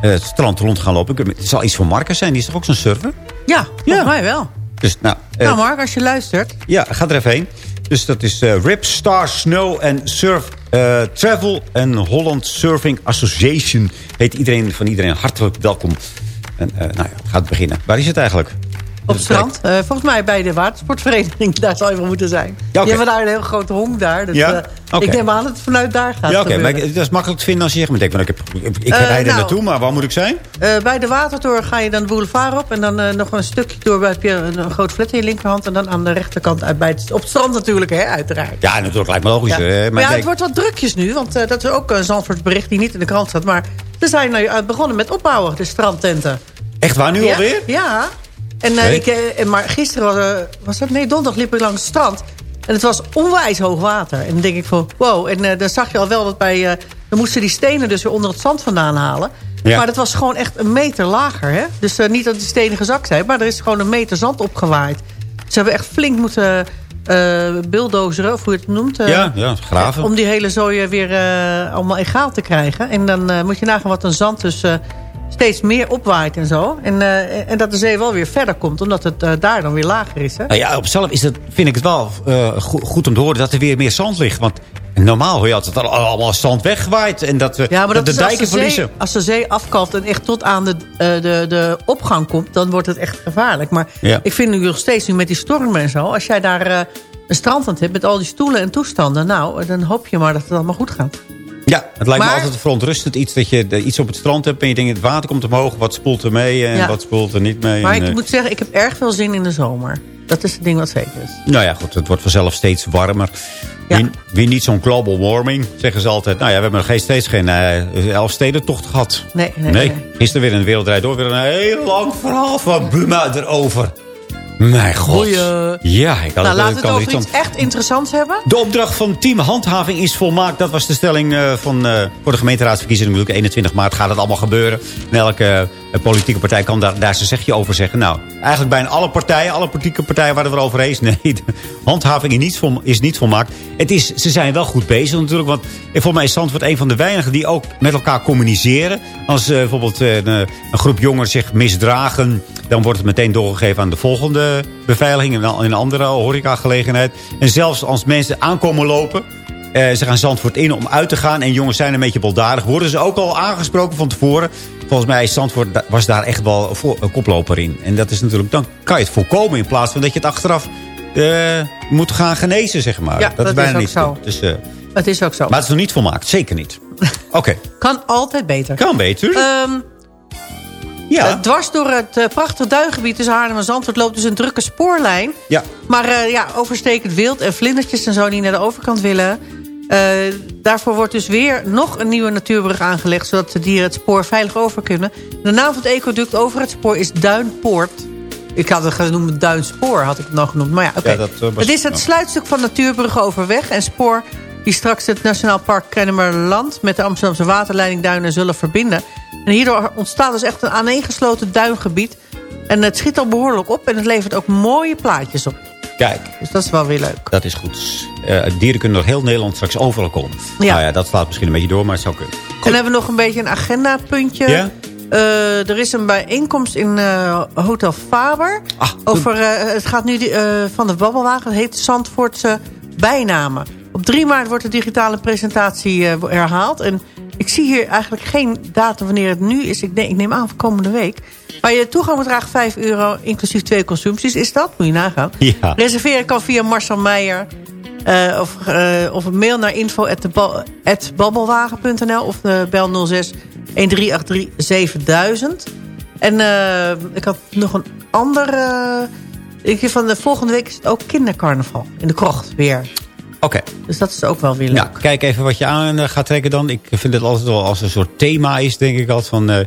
H: het strand rond gaan lopen. Het zal iets voor Marcus zijn, die is toch ook zo'n surfer?
J: Ja, volgens mij wel.
H: Dus, nou,
J: Nou Mark, als je luistert.
H: ja, ga er even heen. Dus dat is eh, Rip Star Snow and Surf eh, Travel en Holland Surfing Association. Heet iedereen van iedereen hartelijk welkom. En eh, nou ja, het gaat beginnen. Waar is het eigenlijk?
J: Op het strand. Eh, volgens mij bij de watersportvereniging. Daar zal je wel moeten zijn.
H: Ja, oké.
J: Die hebben daar een heel grote hong daar. Dus,
H: Ja?
J: eh. Ik neem aan dat het vanuit daar gaat
H: ja, oké. dat is makkelijk te vinden als je zegt... maar ik, denk, ik, heb, ik, ik
J: Eh,
H: rijd er
J: nou.
H: naartoe, maar waar moet ik zijn?
J: Bij de Watertoren ga je dan de boulevard op. En dan nog een stukje door. Bij, je een, een groot flat in je linkerhand. En dan aan de rechterkant uit bij het, op het strand natuurlijk, hè, uiteraard.
H: Ja, natuurlijk lijkt me logisch.
J: Ja.
H: hè,
J: Maar
H: maar
J: ja,
H: ik
J: het wordt wat drukjes nu. Want dat is ook een Zandvoorts bericht die niet in de krant staat. Maar ze zijn begonnen met opbouwen, de strandtenten.
H: Echt waar, nu
J: ja?
H: alweer?
J: Ja. En, eh,
H: Nee.
J: ik, eh, en, maar gisteren was, eh, was dat? Nee, donderdag liep ik langs het strand. En het was onwijs hoog water. En dan denk ik van, wow. En dan zag je al wel dat bij... dan moesten die stenen dus weer onder het zand vandaan halen.
H: Ja.
J: Maar dat was gewoon echt een meter lager. Hè? Dus niet dat die stenen gezakt zijn. Maar er is gewoon een meter zand opgewaaid. Ze hebben echt flink moeten bulldozeren, of hoe je het noemt.
H: Ja, ja, graven.
J: Om die hele zooi weer eh, allemaal egaal te krijgen. En dan moet je nagaan wat een zand dus steeds meer opwaait en zo. En, eh, en dat de zee wel weer verder komt, omdat het eh, daar dan weer lager is. Hè?
H: Nou ja, op zichzelf is het, vind ik het wel eh, go- goed om te horen dat er weer meer zand ligt. Want normaal hoor je altijd dat allemaal zand weggewaaid. En dat we
J: Ja, dat,
H: de
J: is als
H: dijken
J: de, zee,
H: verliezen.
J: als de zee afkalft en echt tot aan de, de, de opgang komt... dan wordt het echt gevaarlijk. Maar
H: Ja.
J: ik vind nu nog steeds, nu met die stormen en zo... als jij daar een strandtent hebt met al die stoelen en toestanden... nou, dan hoop je maar dat het allemaal goed gaat.
H: Ja, het lijkt me altijd verontrustend iets dat je eh, iets op het strand hebt... en je denkt het water komt omhoog, wat spoelt er mee en
J: Ja.
H: wat spoelt er niet mee.
J: Maar
H: en,
J: ik
H: eh,
J: moet zeggen, ik heb erg veel zin in de zomer. Dat is het ding wat zeker is.
H: Nou ja, goed, het wordt vanzelf steeds warmer.
J: Ja.
H: Wie, wie niet zo'n global warming, zeggen ze altijd. Nou ja, we hebben nog geen- steeds geen eh Elfstedentocht gehad.
J: Nee, nee, nee.
H: Gisteren weer in de Wereldrijd door. Weer een heel lang verhaal van Buma erover. Mijn god.
J: Goeie.
H: Ja, ik had
J: Nou, laten we het
H: er
J: over
H: iets
J: echt interessants hebben.
H: De opdracht van team handhaving is volmaakt. Dat was de stelling eh, van, eh, voor de gemeenteraadsverkiezingen. Natuurlijk 21 maart gaat het allemaal gebeuren. En elke eh, politieke partij kan daar, daar zijn zegje over zeggen. Nou, eigenlijk bijna alle partijen, alle politieke partijen waren er over eens. Nee, de handhaving is niet, vol, is niet volmaakt. Het is, ze zijn wel goed bezig natuurlijk. Want volgens mij is Zandvoort een van de weinigen die ook met elkaar communiceren. Als eh, bijvoorbeeld eh, een, een groep jongeren zich misdragen... dan wordt het meteen doorgegeven aan de volgende beveiliging... in een een andere horecagelegenheid. En zelfs als mensen aankomen lopen... eh, ze gaan Zandvoort in om uit te gaan. En jongens zijn een beetje baldadig. Worden ze ook al aangesproken van tevoren. Volgens mij is Zandvoort, was daar echt wel voor, een koploper in. En dat is natuurlijk, dan kan je het voorkomen... in plaats van dat je het achteraf eh, moet gaan genezen, zeg maar.
J: Ja, dat
H: is
J: is
H: bijna niet
J: zo.
H: Dus, eh,
J: Het is ook zo.
H: maar het is nog niet volmaakt, zeker niet. Oké,
J: Kan altijd beter.
H: kan beter.
J: Ehm,
H: ja.
J: eh, dwars door het prachtige duingebied tussen Haarlem en Zandvoort... loopt dus een drukke spoorlijn.
H: ja.
J: Maar ja, overstekend wild en vlindertjes en zo die naar de overkant willen. Eh, daarvoor wordt dus weer nog een nieuwe natuurbrug aangelegd... zodat de dieren het spoor veilig over kunnen. De naam van het ecoduct over het spoor is Duinpoort. Ik had het genoemd Duinspoor, had ik het nog genoemd. Maar ja, oké.
H: Ja, eh,
J: het is het sluitstuk van natuurbrug overweg en spoor... die straks het Nationaal Park Kennemerland... met de Amsterdamse waterleiding Duinen zullen verbinden. En hierdoor ontstaat dus echt een aaneengesloten duingebied... En het schiet al behoorlijk op en het levert ook mooie plaatjes op.
H: Kijk,
J: Dus dat is wel weer leuk.
H: dat is goed. Eh, dieren kunnen door heel Nederland straks overal komen.
J: Ja.
H: Nou ja, dat slaat misschien een beetje door, maar het zou kunnen.
J: En dan hebben we nog een beetje een agendapuntje.
H: Ja?
J: Eh, er is een bijeenkomst in eh, Hotel Faber.
H: Ah,
J: over, het gaat nu die, van de babbelwagen. Het heet Zandvoortse bijnamen. Op 3 maart wordt de digitale presentatie herhaald. En ik zie hier eigenlijk geen datum wanneer het nu is. Ik, denk, ik neem aan voor komende week. Maar je toegang bedraagt 5 euro, inclusief twee consumpties. Is dat? Moet je nagaan.
H: Ja.
J: Reserveren kan via Marcel Meijer. eh, of, eh, of een mail naar info.babbelwagen.nl of eh, bel 06 1383 7000. En ik had nog een andere... ik, van de volgende week is het ook kindercarnaval. In de krocht weer.
H: Oké.
J: Dus dat is ook wel weer leuk.
H: Nou, kijk even wat je aan eh, gaat trekken dan. Ik vind het altijd wel als een soort thema is, denk ik altijd van... eh,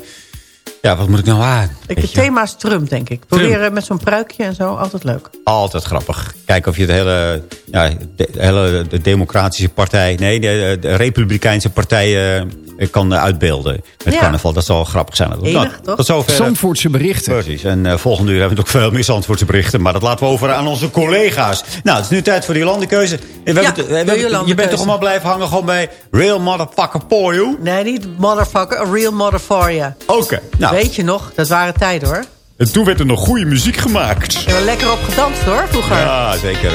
H: ja, wat moet ik nou aan?
J: ik, het thema is Trump, denk ik. Proberen met zo'n pruikje en zo. Altijd leuk.
H: Altijd grappig. Kijken of je de hele, ja, de, hele de democratische partij... Nee, de, de republikeinse partij kan eh, uitbeelden met
J: Ja.
H: carnaval. Dat zal grappig zijn.
J: Enig,
H: Nou,
J: toch?
H: Tot zover.
I: Zandvoortse berichten.
H: Precies. En eh, volgende uur hebben we nog veel meer Zandvoortse berichten. Maar dat laten we over aan onze collega's. Nou, het is nu tijd voor die landenkeuze. En we hebben het- we hebben je bent toch allemaal blijven hangen gewoon bij Real Motherfucker For You?
J: Nee, niet motherfucker. A real motherfucker.
H: Oké. Nou,
J: Weet je nog? Dat waren tijden hoor.
H: en toen werd er nog goede muziek gemaakt.
J: Ik heb er lekker op gedanst hoor, vroeger.
H: Ja, zeker.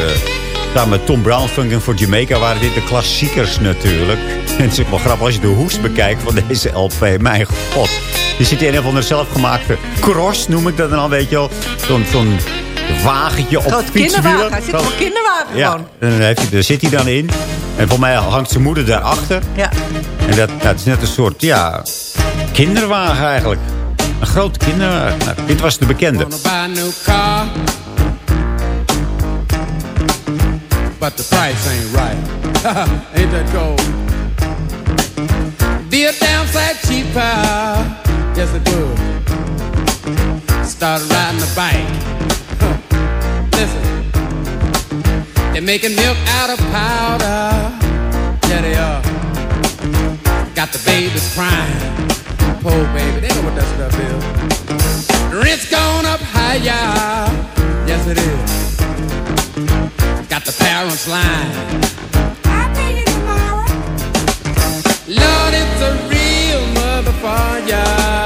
H: Samen met Tom Brown, Funkin' for Jamaica waren dit de klassiekers natuurlijk. En het is ook wel grappig als je de hoes bekijkt van deze LP. Mijn god. Je zit in een van de zelfgemaakte cross, noem ik dat dan al, weet je wel. Zo'n zo'n wagentje op
J: Groot
H: fietswielen.
J: kinderwagen. Hij zit op een kinderwagen
H: Ja,
J: gewoon.
H: en dan heeft hij, daar zit hij dan in. En voor mij hangt zijn moeder daarachter.
J: Ja.
H: En dat, dat is net een soort, ja, kinderwagen eigenlijk. Een grote kinderwagen. Nou, dit was de bekende.
G: But the price ain't right. ain't that cold? Be a damn sight cheaper, yes it would. started riding a bike. Huh. Listen, they're making milk out of powder. Yeah, they are. Got the babies crying. Poor baby, they know what that stuff is. Rent's gone up higher. Yes, it is. The parents line. I'll pay you tomorrow. Lord, it's a real motherfucker,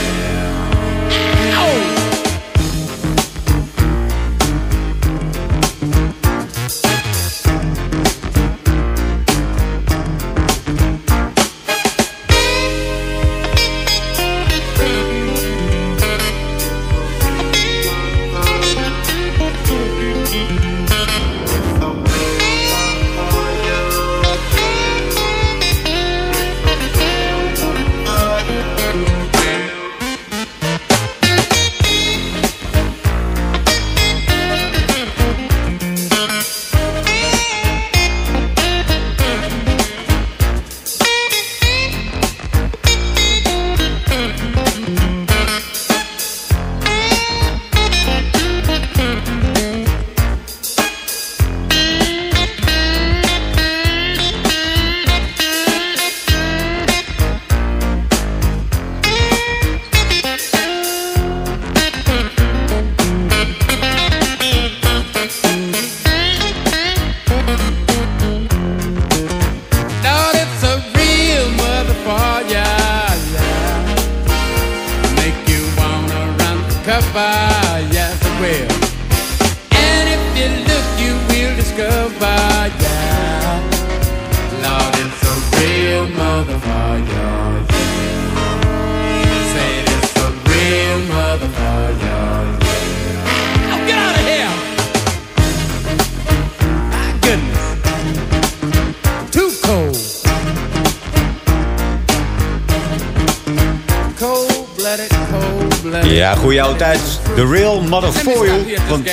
H: The Real Mother For van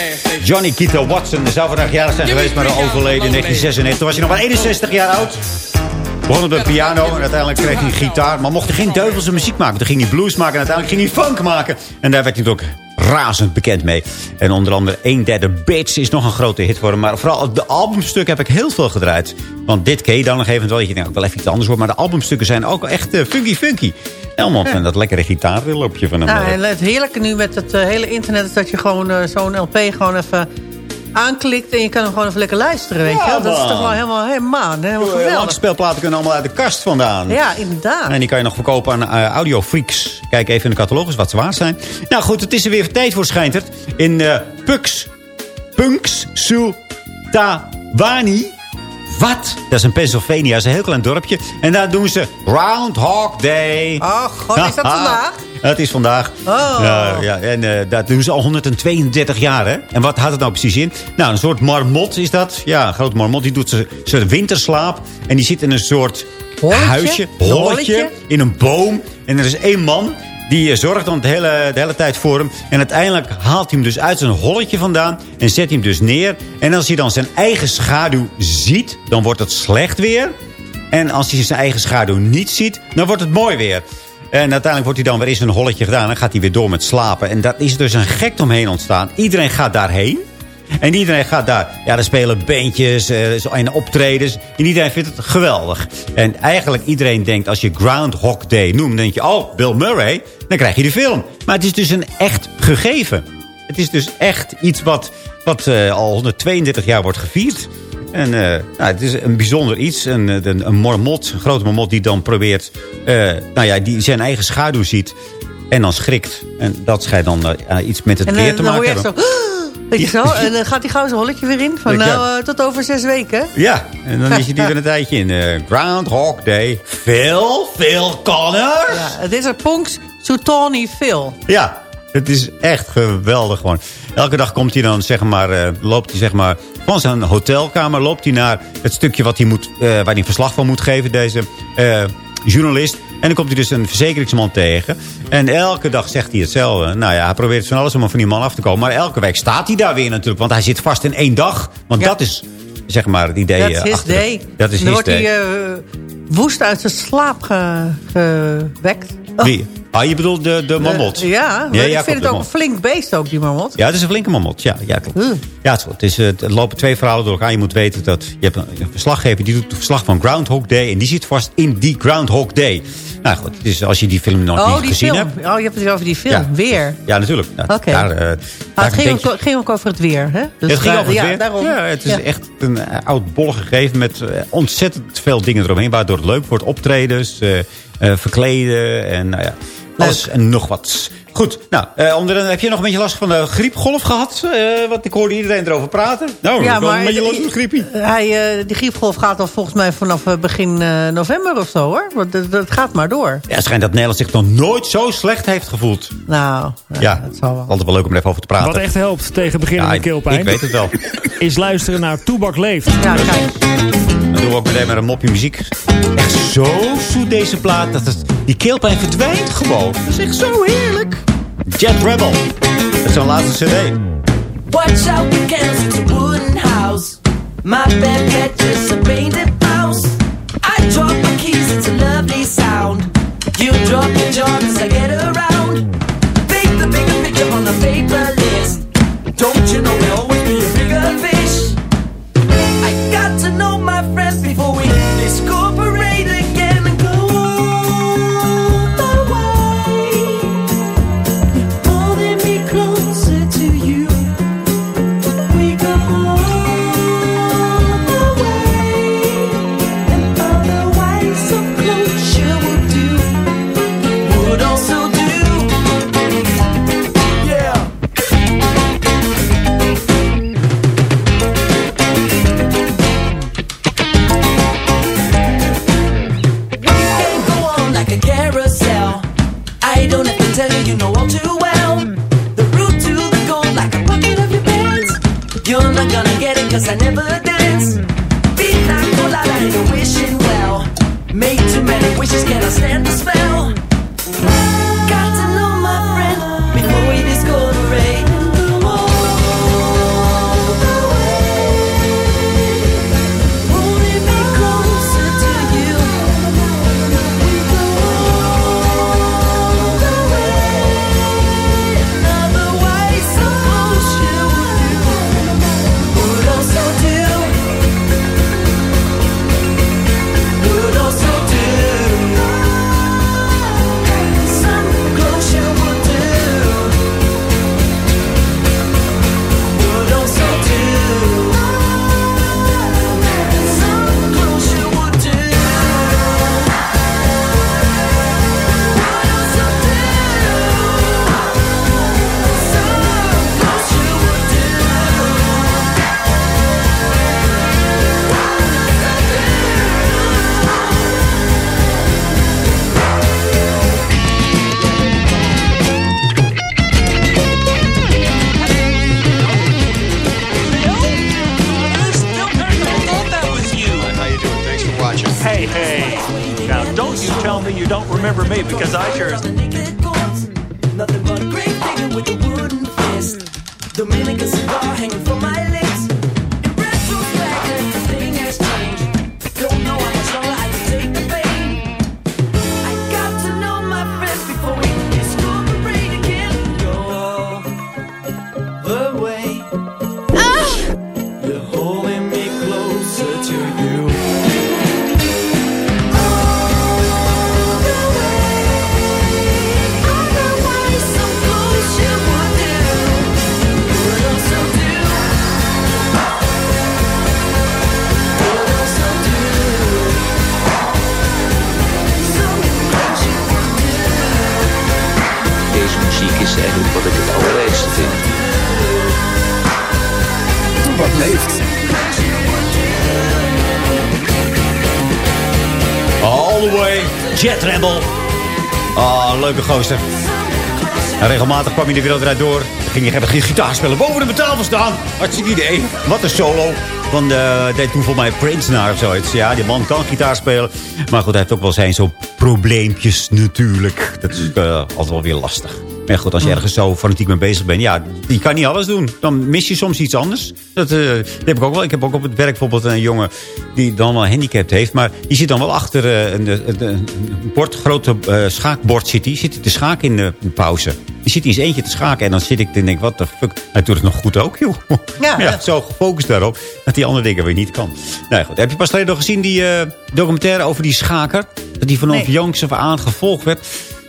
H: Johnny Keto Watson. Er zou vandaag jaren zijn geweest, maar al overleden in 1996. Toen was hij nog maar 61 jaar oud. Begon op de piano en uiteindelijk kreeg hij gitaar. Maar mocht hij geen duivelse muziek maken. Toen ging hij blues maken en uiteindelijk ging hij funk maken. En daar werd hij ook razend bekend mee. En onder andere een derde Bitch is nog een grote hit voor hem. Maar vooral de albumstukken heb ik heel veel gedraaid. Want dit ken je dan nog even wel. Je denkt, ik wel even iets anders hoor. Maar de albumstukken zijn ook echt eh, funky funky. Helemaal van dat lekkere gitaarloopje van hem.
J: Nou,
H: eh.
J: en het heerlijke nu met het eh, hele internet is dat je gewoon eh, zo'n LP gewoon even aanklikt en je kan hem gewoon even lekker luisteren, weet
H: Ja,
J: je. Dat is toch wel helemaal, helemaal, helemaal geweldig.
H: Langspeelplaten kunnen allemaal uit de kast vandaan.
J: Ja, inderdaad.
H: En die kan je nog verkopen aan eh, audiofreaks. Kijk even in de catalogus wat ze waard zijn. Nou goed, het is er weer tijd voor schijnt het. In eh Pux. Punks Sultawani. Wat? Dat is in Pennsylvania. Dat is een heel klein dorpje. En daar doen ze Groundhog Day.
J: Oh god, is dat vandaag?
H: Het is vandaag.
J: Oh.
H: Ja, ja, en eh, dat doen ze al 132 jaar, hè? En wat houdt het nou precies in? Nou, een soort marmot is dat. Ja, een groot marmot. Die doet ze- zijn winterslaap. En die zit in een soort
J: Holletje?
H: huisje, holletje? in een boom. En er is één man. Die eh, zorgt dan de hele, de hele tijd voor hem. En uiteindelijk haalt hij hem dus uit zijn holletje vandaan. En zet hij hem dus neer. En als hij dan zijn eigen schaduw ziet, dan wordt het slecht weer. En als hij zijn eigen schaduw niet ziet, dan wordt het mooi weer. En uiteindelijk wordt hij dan weer in zijn holletje gedaan. Dan gaat hij weer door met slapen. En daar is dus een gek omheen ontstaan. Iedereen gaat daarheen. En iedereen gaat daar. Ja, er spelen bandjes eh, en optredens. En iedereen vindt het geweldig. En eigenlijk iedereen denkt, als je Groundhog Day noemt... dan denk je, oh, Bill Murray. Dan krijg je de film. Maar het is dus een echt gegeven. Het is dus echt iets wat, wat eh, al 132 jaar wordt gevierd. En eh, nou, het is een bijzonder iets. Een, een, een marmot, een grote marmot die dan probeert... nou ja, die zijn eigen schaduw ziet. En dan schrikt. En dat schijnt dan iets met het
J: En
H: weer te maken hebben.
J: zo... Weet je zo? En dan gaat die gauw zijn holletje weer in. Van
H: Ja.
J: nou, eh, tot over zes weken.
H: Ja, en dan is je die weer een tijdje in. eh, Groundhog Day. Phil, Phil Connors.
J: Ja, het is een Ponks Soutoni Phil.
H: Ja, het is echt geweldig gewoon. Elke dag komt hij dan, zeg maar, eh, loopt hij zeg maar, van zijn hotelkamer... loopt hij naar het stukje wat hij moet, eh, waar hij verslag van moet geven, deze eh, journalist. En dan komt hij dus een verzekeringsman tegen. En elke dag zegt hij hetzelfde. Nou ja, hij probeert van alles om van die man af te komen. Maar elke week staat hij daar weer natuurlijk. Want hij zit vast in één dag. Want dat is, zeg maar, het idee.
J: Dat
H: eh,
J: is his day.
H: Dat is
J: dan
H: his
J: wordt hij eh, woest uit zijn slaap ge- gewekt. Oh.
H: Wie? Ah, je bedoelt de, de mamot.
J: Eh, ja, maar
H: ja,
J: ik vind het ook een flink beest ook, die mamot.
H: Ja, het is een flinke mamot. Ja, ja klopt. Ja, het, is het, is, lopen twee verhalen door elkaar. Je moet weten dat je hebt een, een verslaggever die doet het verslag van Groundhog Day. En die zit vast in die Groundhog Day. Nou goed, dus als je die film nog
J: Oh,
H: niet gezien
J: film.
H: hebt.
J: Oh, je hebt het over die film.
H: Ja.
J: Weer.
H: Ja, natuurlijk. Nou,
J: Oké.
H: daar, eh, daar
J: het ging
H: je-
J: ook, ging ook over het weer, hè? Dus
H: het ging
J: daar-
H: over het
J: ja,
H: weer.
J: daarom.
H: Ja, het is
J: Ja.
H: echt een eh, oud bol gegeven met eh, ontzettend veel dingen eromheen. Waardoor het leuk wordt. Optredens, verkleden en nou ja, alles en nog wat. Goed, nou, eh, onderin, heb je nog een beetje last van de griepgolf gehad? Eh, want ik hoorde iedereen erover praten. Nou, heb wel een beetje last van de griepie.
J: hij, eh, die griepgolf gaat al volgens mij vanaf eh, begin eh, november of zo, hoor. Want dat, dat gaat maar door.
H: Ja, het schijnt dat Nederland zich nog nooit zo slecht heeft gevoeld.
J: Nou,
H: Ja, altijd wel leuk om er even over te praten.
L: Wat echt helpt tegen beginnende
H: Ja,
L: keelpijn...
H: ik weet het wel.
L: is luisteren naar Toebak Leeft.
J: Ja, kijk.
H: Doen we ook meteen maar een mopje muziek. Echt zo zoet deze plaat. Dat het, die keelpijn verdwijnt gewoon. Dat is echt zo heerlijk. Jet Rebel. Dat is zijn laatste cd.
F: Watch out, the candles, it's a wooden house. My bed matches a painted house. I drop my keys, it's a lovely sound. You drop your jaw as I get around. Paint the bigger picture on the paper list. Don't you know cause I never
H: Jet Rebel. Ah, leuke gozer. En regelmatig kwam hij de wereld eruit door. Dan ging je geen gitaar spelen. Boven de betaalvel staan. Hartstikke idee. Wat een solo. Van de, deed toen volgens mij Prince naar of zoiets. Ja, die man kan gitaar spelen. Maar goed, hij heeft ook wel zijn zo probleempjes natuurlijk. Dat is eh, altijd wel weer lastig. Maar goed, als je ergens zo fanatiek mee bezig bent... ja, je kan niet alles doen. Dan mis je soms iets anders. Dat, eh, dat heb ik ook wel. Ik heb ook op het werk bijvoorbeeld een jongen... die dan wel handicap heeft. Maar die zit dan wel achter eh, een, een, een, een bord, grote eh, schaakbord zit hij. Zit hij te schaken in de pauze. Die zit hij eens eentje te schaken. En dan zit ik en denk, wat de fuck. Hij doet het nog goed ook, joh.
J: Ja.
H: zo gefocust daarop. Dat die andere dingen weer niet kan. Nou goed. Heb je pas geleden nog gezien die documentaire over die schaker? Dat die vanaf
J: Nee.
H: jongs af aan gevolgd werd.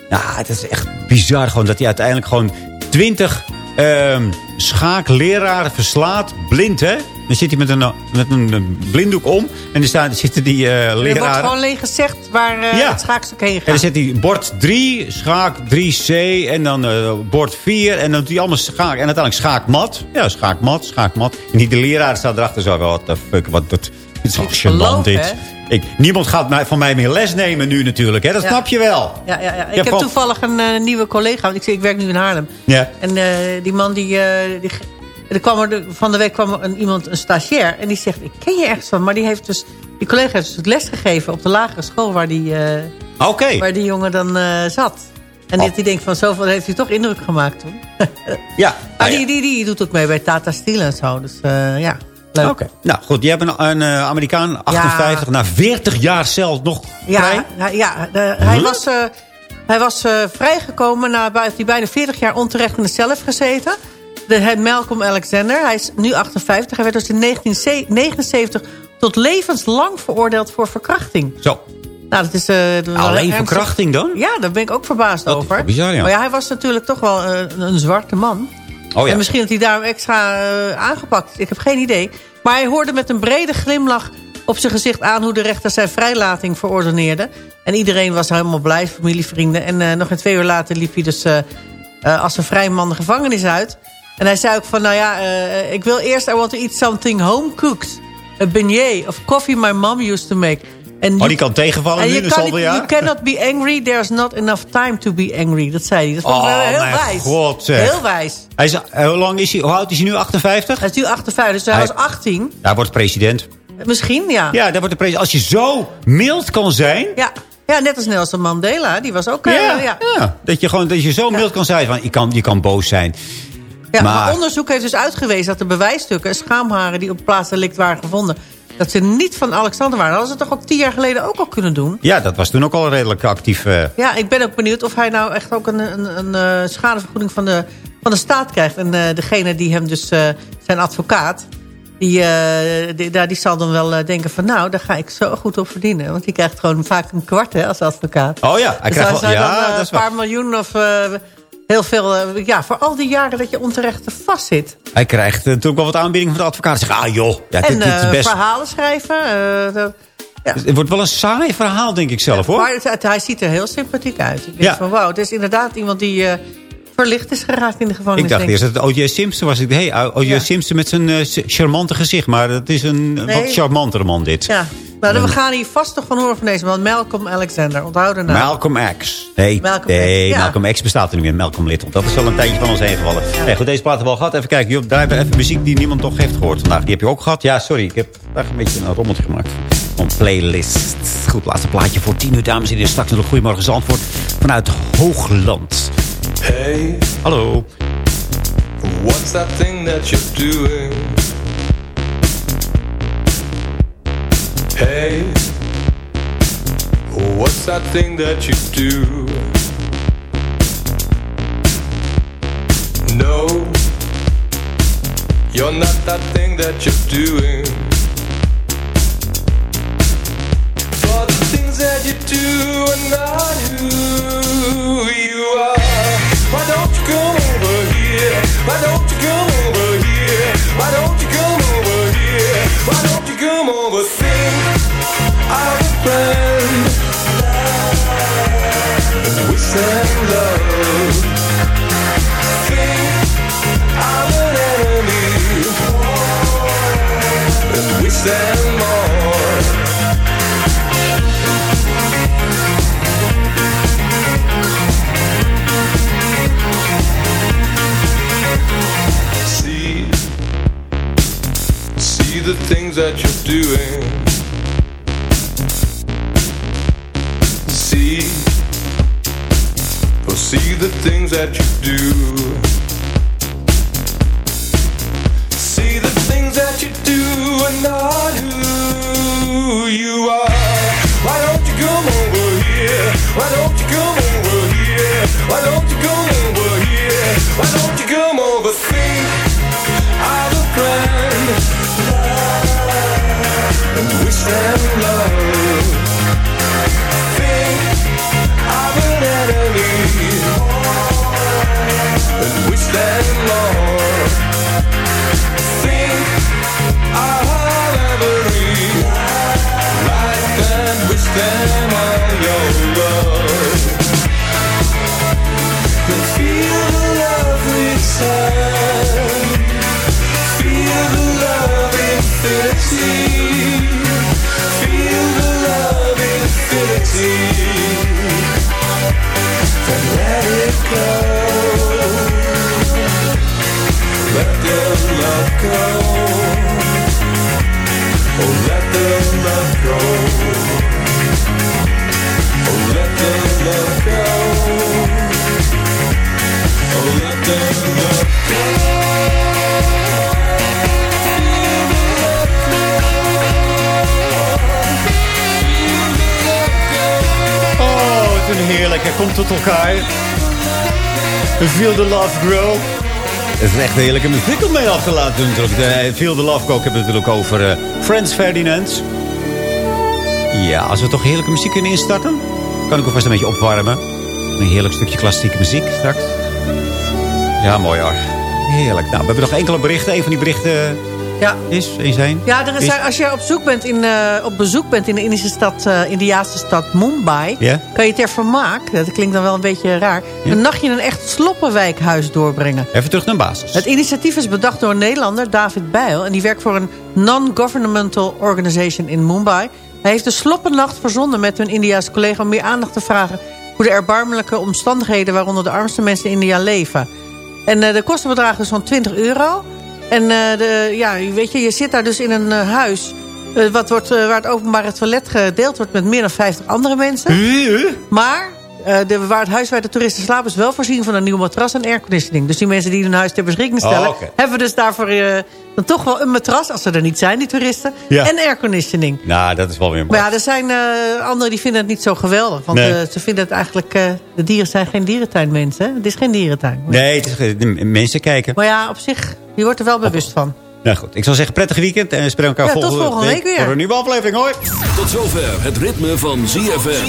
H: Ja, het is echt bizar gewoon dat hij uiteindelijk gewoon 20 ehm schaakleraren verslaat. Blind, hè? Dan zit hij met een, met een blinddoek om. En er staan, zitten die eh
J: Er wordt
H: leraren...
J: gewoon alleen gezegd waar
H: Ja.
J: het schaakstuk heen
H: En
J: gaat.
H: dan zet hij bord 3, schaak 3C en dan eh, bord 4. En dan doet hij allemaal schaak. En uiteindelijk schaakmat. Ja, schaakmat, schaakmat. En die de leraar staat erachter zo. Wat de fuck, wat dat... Het is dit. Ik, niemand gaat mij, van mij meer les nemen nu natuurlijk. Hè? Dat
J: Ja.
H: snap je wel.
J: Ja, ja, ja. Ik heb
H: gewoon-
J: toevallig een eh, nieuwe collega. Want ik, ik werk nu in Haarlem.
H: Ja.
J: En eh, die man die... eh, die er kwam er, van de week kwam er een, iemand, een stagiair. En die zegt, ik ken je echt van. Maar die heeft dus... Die collega heeft dus les gegeven op de lagere school waar die,
H: Oké.
J: waar die jongen dan zat. En
H: Oh.
J: die, die denkt van, zoveel heeft hij toch indruk gemaakt toen.
H: Ja.
J: Maar
H: Ah,
J: die, die, die doet ook mee bij Tata Steel en zo. Dus ja,
H: Oké. Nou goed, je hebt een, een eh, Amerikaan, 58, na 40 jaar zelf nog vrij.
J: Ja, ja, de- hij was, eh, hij was eh, vrijgekomen na die bijna 40 jaar onterecht in de cel heeft gezeten. De, Malcolm Alexander. Hij is nu 58. Hij werd dus in 1979 tot levenslang veroordeeld voor verkrachting.
H: Zo.
J: Nou, dat is, eh,
H: Alleen verkrachting dan?
J: Ja, daar ben ik ook verbaasd
H: Dat
J: over.
H: bizar, ja.
J: Maar ja, hij was natuurlijk toch wel eh, een zwarte man.
H: Oh ja.
J: En misschien dat hij daarom extra eh, aangepakt. Ik heb geen idee. Maar hij hoorde met een brede glimlach op zijn gezicht aan... hoe de rechter zijn vrijlating verordeneerde. En iedereen was helemaal blij, familie, vrienden. En eh, nog een twee uur later liep hij dus eh, als een vrij man de gevangenis uit. En hij zei ook van, nou ja, ik wil eerst... I want to eat something home cooked. A beignet of coffee my mom used to make. En
H: Oh, die kan tegenvallen
J: en
H: nu, dus jaar?
J: You cannot be angry, there's not enough time to be angry. Dat zei hij. Dat
H: Oh,
J: heel
H: mijn
J: wijs.
H: god, zeg.
J: Heel wijs.
H: Hij is, eh, hoe lang is hij? Hoe oud is hij nu? 58?
J: Hij is nu 58, dus hij,
H: Hij-
J: was 18.
H: Hij wordt president.
J: Misschien, ja.
H: Ja, daar wordt de president. Als je zo mild kan zijn.
J: Ja, ja net als Nelson Mandela. Die was ook... eh,
H: Ja,
J: ja.
H: ja. Dat je gewoon dat je zo mild kan zijn. Van, je, kan, je kan boos zijn.
J: Ja, maar,
H: Maar-
J: onderzoek heeft dus uitgewezen dat de bewijsstukken... schaamharen die op plaats delict waren gevonden... dat ze niet van Alexander waren. Dat hadden ze toch ook tien jaar geleden ook al kunnen doen?
H: Ja, dat was toen ook al redelijk actief. eh.
J: Ja, ik ben ook benieuwd of hij nou echt ook een, een, een eh, schadevergoeding van de, van de staat krijgt. En eh, degene die hem dus, zijn advocaat... Die, die, daar- die zal dan wel denken van... nou, daar ga ik zo goed op verdienen. Want die krijgt gewoon vaak een kwart hè, als advocaat.
H: Oh ja, hij
J: Dus
H: krijgt wel... Ja,
J: dan,
H: dat is
J: een paar
H: waar.
J: miljoen of heel veel... eh, ja, voor al die jaren dat je onterecht vastzit.
H: Hij krijgt eh, natuurlijk wel wat aanbiedingen van de advocaat. Zegt, ah joh, ja, dit,
J: en
H: dit is
J: eh,
H: best...
J: verhalen schrijven. ja.
H: Het wordt wel een saai verhaal, denk ik zelf, hoor.
J: Maar het- het- hij ziet er heel sympathiek uit. Ik denk
H: Ja.
J: van wauw, het is inderdaad iemand die verlicht is geraakt in de gevangenis.
H: Ik dacht eerst dat het O.J. Simpson was. Ik dacht, hey, O.J.
J: Ja.
H: Simpson met zijn eh, charmante gezicht. Maar dat is een
J: Nee.
H: wat charmantere man, dit.
J: Ja, nou, dan we gaan hier vast toch van horen van deze man. Malcolm Alexander, onthoud de naam.
H: Malcolm X. Nee,
J: Malcolm
H: nee
J: X, ja.
H: Malcolm X bestaat er niet meer. Malcolm Little. Dat is al een tijdje van ons heen gevallen. Hey, goed, deze plaat hebben we al gehad. Even kijken. Joh, daar hebben we even muziek die niemand toch heeft gehoord vandaag. Die heb je ook gehad. Ja, sorry. Ik heb echt een beetje een rommeltje gemaakt. Een playlist. Goed, laatste plaatje voor 10 uur, dames en heren. Straks nog een goedemorgen antwoord vanuit Hoogland.
M: Hey,
H: Hallo.
M: what's that thing that you're doing? Hey, what's that thing that you do? No, you're not that thing that you're doing. But the things that you do are not who you are. Why don't you come over here? Why don't you come over here? Why don't you come over here? Why don't you come over? Think of a friend. And love. Think of an enemy. And we send the things that you're doing. See, oh, see the things that you do. See the things that you do are not who you are. Why don't you come over here? Why don't you come over here? Why don't you come over here? Why don't you come over? Think of a friend and wish them love.
H: Heerlijk. Hij komt tot elkaar. Feel the love grow. Het is echt heerlijke muziek om mee af te laten doen. natuurlijk. De Feel the love go. Ik heb het natuurlijk over eh, Frans Ferdinand. Ja, als we toch heerlijke muziek kunnen instarten... kan ik alvast een beetje opwarmen. Een heerlijk stukje klassieke muziek straks. Ja, mooi hoor. Heerlijk. Nou, we hebben nog enkele berichten. Een van die berichten
J: Ja.
H: is, één zijn.
J: Ja, er is,
H: Is-
J: als je op, zoek bent in, eh, op bezoek bent in de Indische stad, eh, Indiaanse stad Mumbai... Kan je ter vermaak, dat klinkt dan wel een beetje raar... een nachtje in een echt sloppenwijkhuis doorbrengen.
H: Even terug naar basis.
J: Het initiatief is bedacht door een Nederlander, David Bijl... en die werkt voor een non-governmental organization in Mumbai. Hij heeft de sloppennacht verzonden met hun Indiaanse collega... om meer aandacht te vragen voor de erbarmelijke omstandigheden... waaronder de armste mensen in India leven. En eh, de kosten bedragen zo'n 20 euro... En eh, de, ja, weet je, je zit daar dus in een eh, huis... eh, wat wordt, waar het openbare toilet gedeeld wordt met meer dan 50 andere mensen. Maar eh, de, waar het huis waar de toeristen slapen is wel voorzien van een nieuw matras en airconditioning. Dus die mensen die hun huis ter beschikking stellen...
H: Oh, oké.
J: hebben dus daarvoor eh, dan toch wel een matras, als ze er niet zijn, die toeristen.
H: Ja.
J: En airconditioning.
H: Nou, dat is wel weer mooi.
J: Maar ja, er zijn eh, anderen die vinden het niet zo geweldig. Want
H: Nee.
J: ze vinden het eigenlijk... de dieren zijn geen dierentuinmensen. hè? Het is geen dierentuin.
H: Nee, het is, mensen kijken.
J: Maar ja, op zich, je wordt er wel bewust van.
H: Nou goed, ik zal zeggen prettig weekend. En we spreken elkaar
J: Ja, tot
H: volgende,
J: volgende week weer.
H: Voor een nieuwe aflevering. Hoi.
B: Tot zover het ritme van ZFM.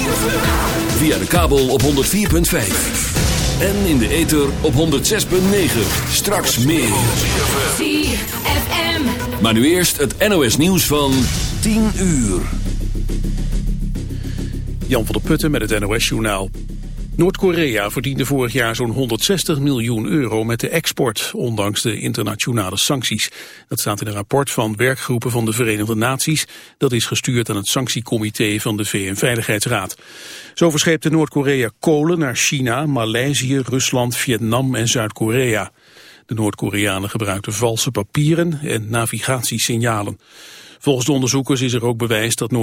B: Via de kabel op 104.5. En in de ether op 106.9. Straks meer.
D: ZFM.
B: Maar nu eerst het NOS nieuws van 10 uur.
A: Jan van der Putten met het NOS-journaal. Noord-Korea verdiende vorig jaar zo'n 160 miljoen euro met de export, ondanks de internationale sancties. Dat staat in een rapport van werkgroepen van de Verenigde Naties. Dat is gestuurd aan het sanctiecomité van de VN-veiligheidsraad. Zo verscheepte Noord-Korea kolen naar China, Maleisië, Rusland, Vietnam en Zuid-Korea. De Noord-Koreanen gebruikten valse papieren en navigatiesignalen. Volgens de onderzoekers is er ook bewijs dat Noord